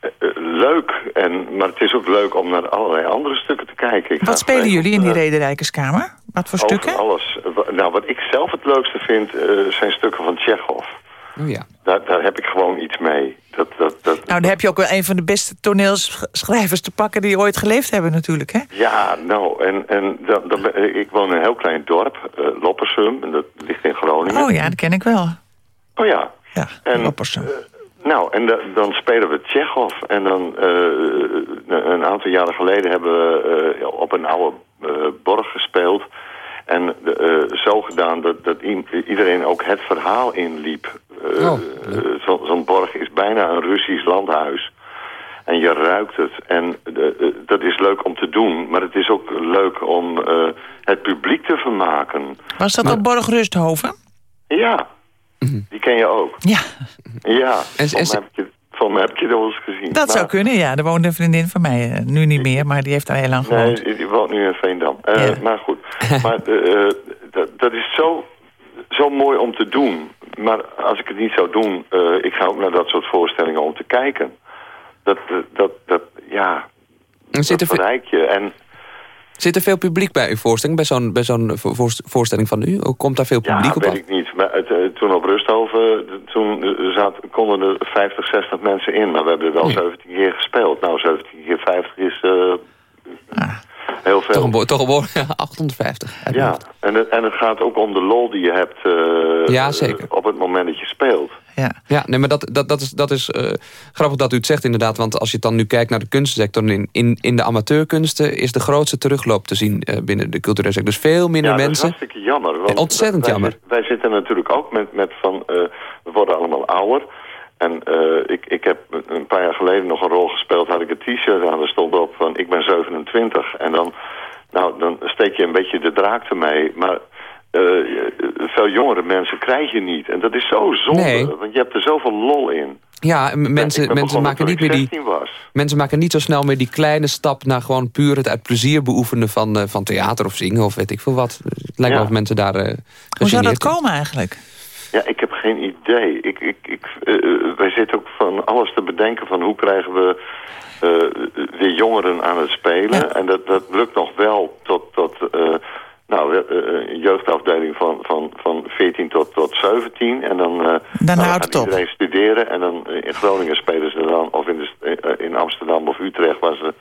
eh, leuk. En, maar het is ook leuk om naar allerlei andere stukken te kijken. Ik Wat spelen jullie in die eh, Rederijkerskamer? Wat voor over stukken? alles. Nou, wat ik zelf het leukste vind, eh, zijn stukken van Tsjechov. Oh ja. Daar, daar heb ik gewoon iets mee. Dat, dat, dat, Nou, dan heb je ook wel een van de beste toneelschrijvers te pakken... die ooit geleefd hebben natuurlijk, hè? Ja, nou, en, en dan, dan, ben- ik woon in een heel klein dorp, Loppersum, en dat ligt in Groningen. Oh ja, dat ken ik wel. Oh ja. Ja, En, Loppersum. Nou, en da- dan spelen we Tsjechov. En dan, eh, een aantal jaren geleden hebben we eh, op een oude eh, En eh, zo gedaan dat, dat iedereen ook het verhaal inliep. Eh, Oh, eh, zo- Zo'n borg is bijna een Russisch landhuis. En je ruikt het. En eh, eh, dat is leuk om te doen. Maar het is ook leuk om eh, het publiek te vermaken. Was dat Maar- op Borg Rusthoven? Ja, die ken je ook. Ja, Ja, En- van en- mij heb ik je- van mij heb je dat wel eens gezien. dat zou Maar- kunnen, ja. Er woonde een vriendin van mij, eh, nu niet meer, maar die heeft daar heel lang gewoond. die, die woont nu in Veendam. Eh, Ja. Maar goed, maar, eh, dat, dat is zo, zo mooi om te doen. Maar als ik het niet zou doen, eh, ik ga ook naar dat soort voorstellingen om te kijken. Dat, dat, dat, dat ja, En Zit er, dat je. En zit er veel publiek bij uw voorstelling? Bij zo'n bij zo'n vo- voorst- voorstelling van u? Ook Komt daar veel ja, publiek op weet af? ik niet. Maar het, eh, toen op Rusthoven, eh, toen eh, zat, konden er 50, 60 mensen in. Maar we hebben er wel 17 keer gespeeld. Nou, 17 keer 50 is eh, heel veel. Toch een, toch een woord, *laughs* 850. uit mijn Ja, en het, en het gaat ook om de lol die je hebt eh, Ja, zeker. op het moment dat je speelt. Ja. Ja, nee, maar dat, dat, dat is, dat is eh, grappig dat u het zegt inderdaad. Want als je dan nu kijkt naar de kunstsector... in, in, in de amateurkunsten is de grootste terugloop te zien eh, binnen de culturele sector. Dus veel minder ja, mensen... dat is hartstikke jammer. Want Ontzettend wij, jammer. Wij zitten natuurlijk ook met, met van, eh, we worden allemaal ouder. En eh, ik, ik heb een paar jaar geleden nog een rol gespeeld, had ik een t-shirt aan, er stond op van ik ben 27. En dan, nou, dan steek je een beetje de draak ermee. Maar eh, veel jongere mensen krijg je niet. En dat is zo zonde, Nee. want je hebt er zoveel lol in. Ja, mensen, mensen, maken niet meer die, 16 was. mensen maken niet zo snel meer die kleine stap... naar gewoon puur het uit plezier beoefenen van, eh, van theater of zingen... of weet ik veel wat. Het lijkt Ja. wel of mensen daar eh Hoe zou dat komen eigenlijk? Ja, ik heb geen idee. Ik, ik, ik, wij zitten ook van alles te bedenken van hoe krijgen we eh, weer jongeren aan het spelen. Ja. En dat, dat lukt nog wel tot, tot eh, nou, eh, eh, een jeugdafdeling van, van, van 14 tot, tot 17. En dan, eh, Dan nou, houdt gaat het op. iedereen studeren. En dan eh, in Groningen spelen ze dan, of in, de, eh, in Amsterdam of Utrecht waar ze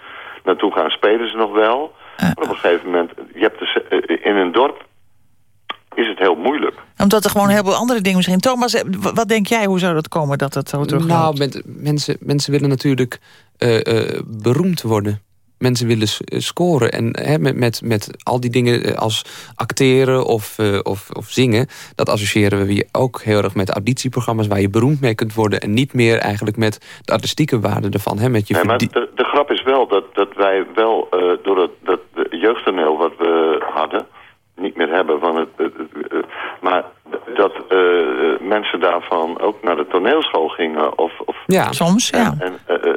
naartoe gaan, spelen ze nog wel. Maar op een gegeven moment, je hebt dus, eh, in een dorp is het heel moeilijk. Omdat er gewoon een heleboel andere dingen misschien... Thomas, eh, wat denk jij, hoe zou dat komen dat het zo terugloopt? Nou, met, mensen, mensen willen natuurlijk eh, eh, beroemd worden. Mensen willen eh, scoren. En hè, met, met, met al die dingen eh, als acteren of, eh, of, of zingen... dat associëren we ook heel erg met auditieprogramma's... waar je beroemd mee kunt worden... en niet meer eigenlijk met de artistieke waarde ervan. Hè, met je Nee, maar de, de grap is wel dat, dat wij wel door het dat de jeugdtoneel wat we hadden... niet meer hebben van het... het- het- eh, maar dat eh, mensen daarvan ook naar de toneelschool gingen. Of, of, ja, Soms, ja. en, eh,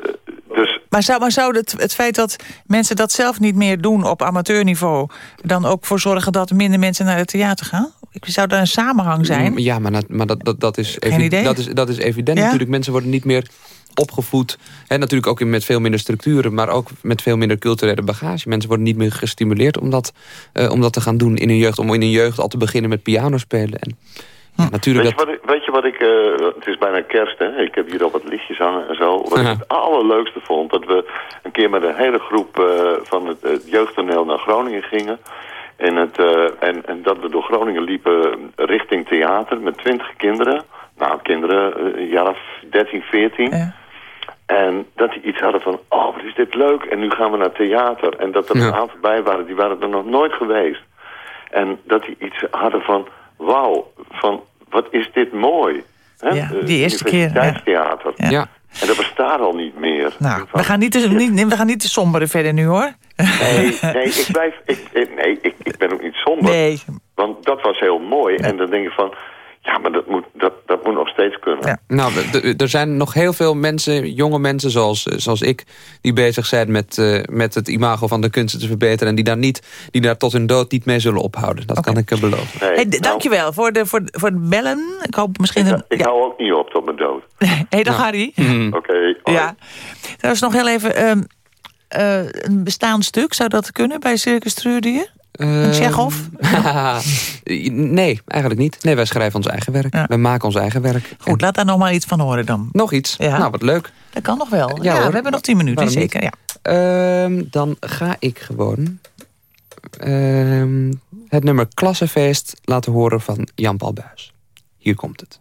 dus Maar zou, maar zou het, het feit dat mensen dat zelf niet meer doen op amateurniveau... dan ook voor zorgen dat minder mensen naar het theater gaan? Ik- Zou daar een samenhang zijn? Ja, maar, dat, maar dat, dat, dat, is Geen idee. dat, is, dat is evident Ja? natuurlijk. Mensen worden niet meer opgevoed. Hè, natuurlijk ook in, met veel minder structuren... maar ook met veel minder culturele bagage. Mensen worden niet meer gestimuleerd om dat, eh, om dat te gaan doen in hun jeugd. Om in hun jeugd al te beginnen met piano spelen. En, ja, natuurlijk weet, je dat, wat ik, weet je wat ik... eh, het is bijna kerst, hè? Ik heb hier al wat lichtjes hangen en zo. Wat ik het allerleukste vond... dat we een keer met een hele groep eh, van het, het jeugdtoneel naar Groningen gingen... En, het, eh, en, en dat we door Groningen liepen richting theater met twintig kinderen. Nou, kinderen, een jaar of 13, 14. Ja. En dat die iets hadden van, oh, wat is dit leuk. En nu gaan we naar theater. En dat er Ja. een aantal bij waren, die waren er nog nooit geweest. En dat die iets hadden van, wauw, van, wat is dit mooi. Hè? Ja, Eh, die eerste keer. Universiteitstheater. Ja. ja. En dat bestaat al niet meer. Nou, we gaan niet te, niet, we gaan niet te somberen verder nu, hoor. Nee, *laughs* nee, ik blijf, ik, ik- nee, ik, ik ben ook niet somber. Nee, Want dat was heel mooi. En dan denk je van, ja, maar dat moet, dat, dat moet nog steeds kunnen. Ja. Nou, er zijn nog heel veel mensen, jonge mensen zoals, zoals ik... die bezig zijn met, eh, met het imago van de kunsten te verbeteren... en die daar, niet, die daar tot hun dood niet mee zullen ophouden. Dat kan ik beloven. Nee, hey, nou, dankjewel voor, de, voor, voor het bellen. Ik hoop misschien... Een, Ik ja. hou ook niet op tot mijn dood. *laughs* hey, dag Nou. Harry. Mhm. Oké. Ja. Trouwens nog heel even... ehm, eh, een bestaand stuk, zou dat kunnen bij Circus Treurdier? Ehm, Tsjechov? *laughs* nee, eigenlijk niet. Nee, wij schrijven ons eigen werk. Ja. Wij maken ons eigen werk. Goed, laat daar nog maar iets van horen dan. Nog iets? Ja. Nou, wat leuk. Dat kan nog wel. Ja, we hebben nog tien minuten, Waarom zeker. Ja. Ehm, dan ga ik gewoon ehm, het nummer Klassenfeest laten horen van Jan Paul Buis. Hier komt het.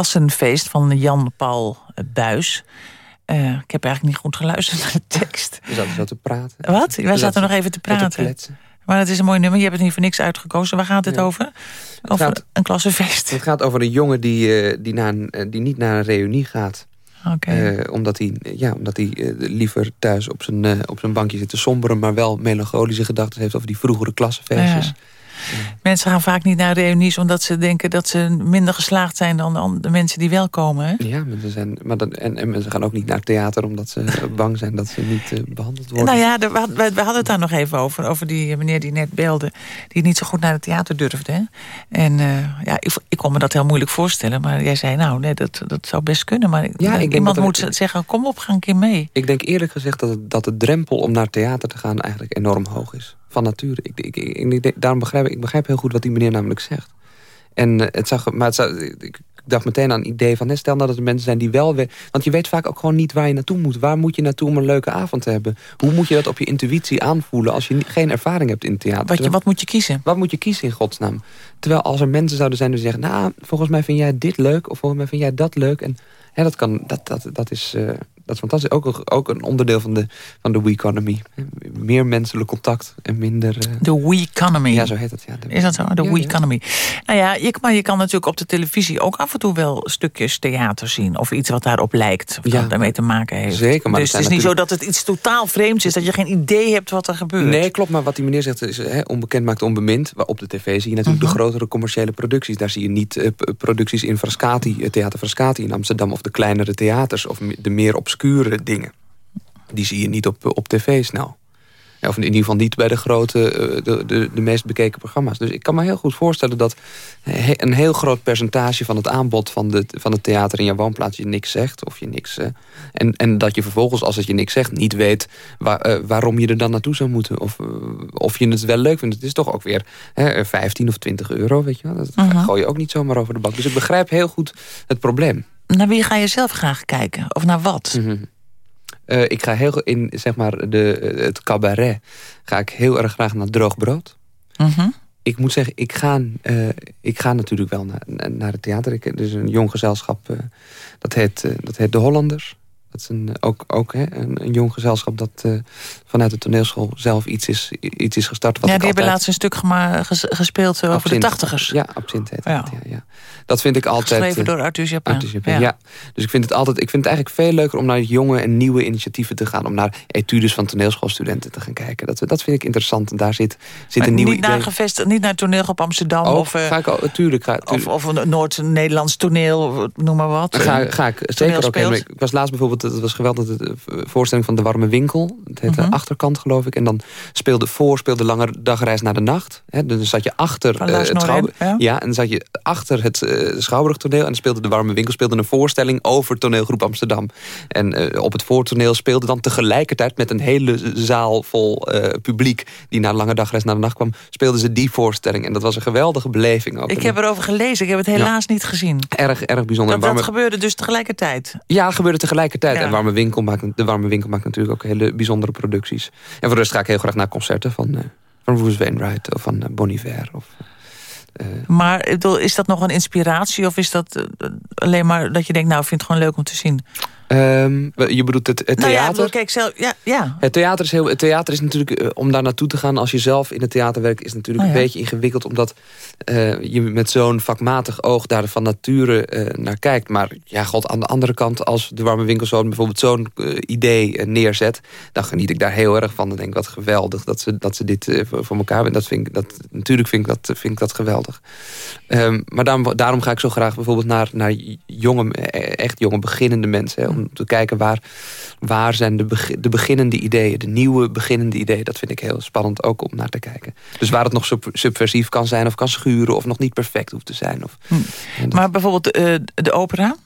Klassenfeest van Jan-Paul Buis. Eh, ik heb eigenlijk niet goed geluisterd naar de tekst. We zaten zo te praten. Wat? Wij zaten nog even te praten. Maar het is een mooi nummer. Je hebt het niet voor niks uitgekozen. Waar gaat het Ja. over? Over gaat- een klassenfeest. Het gaat over een jongen die, eh, die, een, eh, die niet naar een reunie gaat. Oké. Eh, omdat hij, ja, omdat hij liever thuis op zijn, op zijn bankje zit te somberen... maar wel melancholische gedachten heeft over die vroegere klassenfeestjes. Ja. Mensen gaan vaak niet naar reunies omdat ze denken dat ze minder geslaagd zijn dan de, mensen die wel komen. Hè? Ja, mensen zijn, maar dan, en, en mensen gaan ook niet naar theater... omdat ze eh, *laughs* bang zijn dat ze niet eh, behandeld worden. Nou ja, we, had- we, we hadden het daar nog even over. Over die meneer die net belde. Die niet zo goed naar het theater durfde. Hè? En eh, ja, ik, ik kon me dat heel moeilijk voorstellen. Maar jij zei, nou, nee, dat, dat zou best kunnen. Maar ik iemand er- moet zeggen, kom op, ga een keer mee. Ik denk eerlijk gezegd dat, het- dat de drempel om naar theater te gaan... eigenlijk enorm hoog is. Van nature. Ik, ik, ik, daarom begrijp ik, begrijp heel goed wat die meneer namelijk zegt. En eh, het zag, maar het zag, ik dacht meteen aan het idee van... hè, stel nou dat er mensen zijn die wel... we- Want je weet vaak ook gewoon niet waar je naartoe moet. Waar moet je naartoe om een leuke avond te hebben? Hoe moet je dat op je intuïtie aanvoelen... als je geen ervaring hebt in het theater? Wat, je, wat moet je kiezen? Wat moet je kiezen in godsnaam? Terwijl als er mensen zouden zijn die zeggen... nou, volgens mij vind jij dit leuk of volgens mij vind jij dat leuk. En hè, dat, kan, dat, dat, dat, is, eh, Dat is fantastisch. Ook, een- ook een onderdeel van de, van de we-economy. Meer menselijk contact en minder... eh, De we-economy. ja, zo heet het. Ja, de- Is dat zo? De Ja, we-economy. Nou ja, je, maar je kan natuurlijk op de televisie ook af en toe wel stukjes theater zien. Of iets wat daarop lijkt. Of Ja. dat daarmee te maken heeft. Zeker, maar dus het is niet zo dat het iets totaal vreemds is. Dat je geen idee hebt wat er gebeurt. Nee, klopt. Maar wat die meneer zegt is hè, onbekend maakt onbemind. Op de tv zie je natuurlijk Mhm. de grotere commerciële producties. Daar zie je niet eh, producties in Frascati, eh, Theater Frascati in Amsterdam... of de kleinere theaters of de meer obscure dingen. Die zie je niet op, op tv snel. Ja, of in ieder geval niet bij de grote, eh, de, de, de meest bekeken programma's. Dus ik kan me heel goed voorstellen dat een heel groot percentage van het aanbod van, de, van het theater in jouw woonplaats je niks zegt. Of je niks, eh, en, en dat je vervolgens, als het je niks zegt, niet weet waar, eh, waarom je er dan naartoe zou moeten. Of, of je het wel leuk vindt. Het is toch ook weer hè, 15 of 20 euro, weet je wel. Dat Mhm. gooi je ook niet zomaar over de bak. Dus ik begrijp heel goed het probleem. Naar wie ga je zelf graag kijken? Of naar wat? Mhm. Eh, ik ga heel in zeg maar de, eh, het cabaret ga ik heel erg graag naar droog brood. Mhm. Ik moet zeggen, ik ga, eh, ik ga natuurlijk wel naar, naar het theater. Ik, er is een jong gezelschap, dat, heet, dat heet De Hollanders. Dat is een, eh, ook, ook hè, een, een jong gezelschap dat eh, vanuit de toneelschool zelf iets is, iets is gestart. Wat Ja, die hebben laatst een stuk gespeeld eh, over de tachtigers. Ja, Absint heet Ja. het, ja, ja. Dat vind ik altijd... Geschreven door Arthur Japin. Arthur Japin, ja. Dus ik vind het altijd, ik vind het eigenlijk veel leuker om naar jonge en nieuwe initiatieven te gaan. Om naar etudes van toneelschoolstudenten te gaan kijken. Dat, dat vind ik interessant. En daar zit, zit Maar een nieuwe niet, naar idee. gevestigd, niet naar toneel op Amsterdam Ook, of, ga ik ook, tuurlijk. Ga, of, tuurlijk. of een Noord-Nederlands toneel, noem maar wat. Ga, ga ik zeker ook. Ik was laatst bijvoorbeeld, het was geweldig, de voorstelling van De Warme Winkel. Het heette Mhm. Achterkant, geloof ik. En dan speelde voor, speelde Lange Dagreis naar de Nacht. Hè, dus dan zat je achter eh, het Schouwburg. ja. Ja, en dan zat je achter het eh Schouwburgtoneel. En dan speelde De Warme Winkel speelde een voorstelling over toneelgroep Amsterdam. En eh, op het voortoneel speelde dan tegelijkertijd met een hele zaal vol eh, publiek... die naar Lange Dagreis naar de Nacht kwam, speelden ze die voorstelling. En dat was een geweldige beleving ook. Ik heb erover gelezen, ik heb het helaas niet gezien. Erg, erg bijzonder. Dat, En dat gebeurde dus tegelijkertijd. ja, gebeurde tegelijkertijd. Ja. En warme winkel maakt, de Warme Winkel maakt natuurlijk ook hele bijzondere producties. En voor de rest ga ik heel graag naar concerten van, eh van Bruce Wainwright of van. Of, eh, Maar is dat nog een inspiratie of is dat alleen maar dat je denkt, nou, ik vind het gewoon leuk om te zien? Ehm, je bedoelt het, het Nou ja, theater? bedoel, kijk, zelf, ja, ja. Het theater is, heel, het theater is natuurlijk, eh, om daar naartoe te gaan als je zelf in het theater werkt, is natuurlijk Oh ja. een beetje ingewikkeld, omdat eh, je met zo'n vakmatig oog daar van nature eh, naar kijkt. Maar ja, god, aan de andere kant, als de warme winkelzoon bijvoorbeeld zo'n idee neerzet, dan geniet ik daar heel erg van. Dan denk ik, wat geweldig dat ze, dat ze dit voor elkaar hebben. Dat vind ik, dat, natuurlijk vind ik dat, vind ik dat geweldig. Ehm, maar daarom, daarom ga ik zo graag bijvoorbeeld naar, naar jonge, echt jonge beginnende mensen. Hè, om te kijken waar, waar zijn de, de beginnende ideeën, de nieuwe beginnende ideeën. Dat vind ik heel spannend ook om naar te kijken. Dus waar het nog sub- subversief kan zijn of kan schuren of nog niet perfect hoeft te zijn. Of, Hm. dat Maar bijvoorbeeld eh, de opera?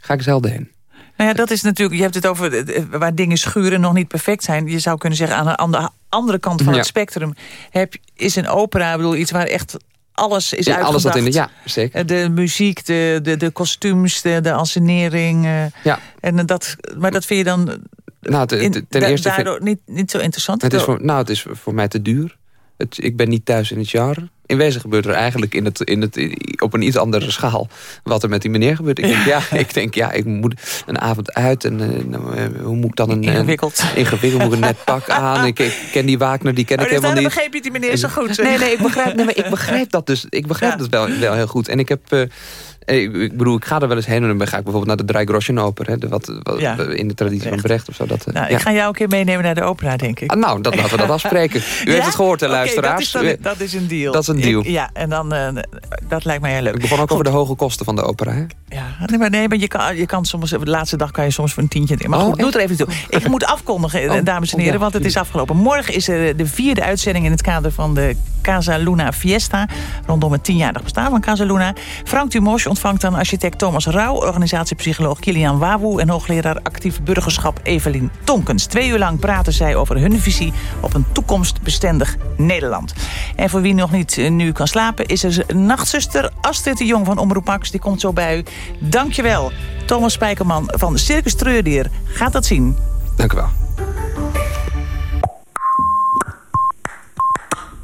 ga ik zelden heen. Nou ja, dat is natuurlijk, je hebt het over eh, eh, waar dingen schuren nog niet perfect zijn. Je zou kunnen zeggen, aan de, aan de andere kant van Ja. het spectrum heb, is een opera, ik bedoel, iets waar echt alles is Ja, alles dat in de, ja, zeker. Eh, De muziek, de, de, de kostuums, de, de ansenering. eh, Ja. en dat, maar dat vind je dan Nou, te- in- te- ten da- eerste vind- daardoor niet, niet zo interessant? Het is voor, nou, het is voor mij te duur. Het, ik ben niet thuis in het jaar. In wezen gebeurt er eigenlijk in het, in het, op een iets andere schaal... wat er met die meneer gebeurt. Ik denk, ja, *laughs* ik, denk, ja, ik moet een avond uit. En eh, nou, eh, hoe moet ik dan een... Ingewikkeld. Een, ingewikkeld, moet ik een net pak *laughs* aan. Ik, ik ken die Wagner, die ken Oh, ik helemaal niet. begreep je die meneer zo goed. Nee, nee, ik begrijp, nee, maar ik begrijp dat dus. Ik begrijp Ja. dat wel, wel heel goed. En ik heb... eh, ik, ik bedoel, ik ga er wel eens heen en dan ga ik bijvoorbeeld naar de Dreigroschenoper. Hè, de, wat, wat, Ja. in de traditie van Brecht of zo. Dat, eh, Nou, ja. ik ga jou een keer meenemen naar de opera, denk ik. Ah, nou, dat, laten we dat afspreken. *laughs* U Ja? heeft het gehoord, hè, Oké, luisteraars. dat, is dat is een deal. Dat is een deal. Ik- ja, en dan, eh, dat lijkt mij heel leuk. Ik begon ook over de hoge kosten van de opera. Hè? Ja, nee, maar, nee, maar je kan, je kan soms, de laatste dag kan je soms voor een tientje. Maar Oh, goed, doe er even toe. Ik moet afkondigen, Oh, dames en oh, heren, want het is afgelopen. Morgen is er de vierde uitzending in het kader van de Casa Luna Fiesta. Rondom het tienjarig bestaan van Casa Luna. Frank Dumos ontvangt dan architect Thomas Rauw, organisatiepsycholoog Kilian Wawoe en hoogleraar actief burgerschap Evelien Tonkens. Twee uur lang praten zij over hun visie op een toekomstbestendig Nederland. En voor wie nog niet eh, nu kan slapen, is er nachtzuster Astrid de Jong van Omroep Max. Die komt zo bij u. Dankjewel, Thomas Spijkerman van Circus Treurdier. Gaat dat zien. Dank u wel.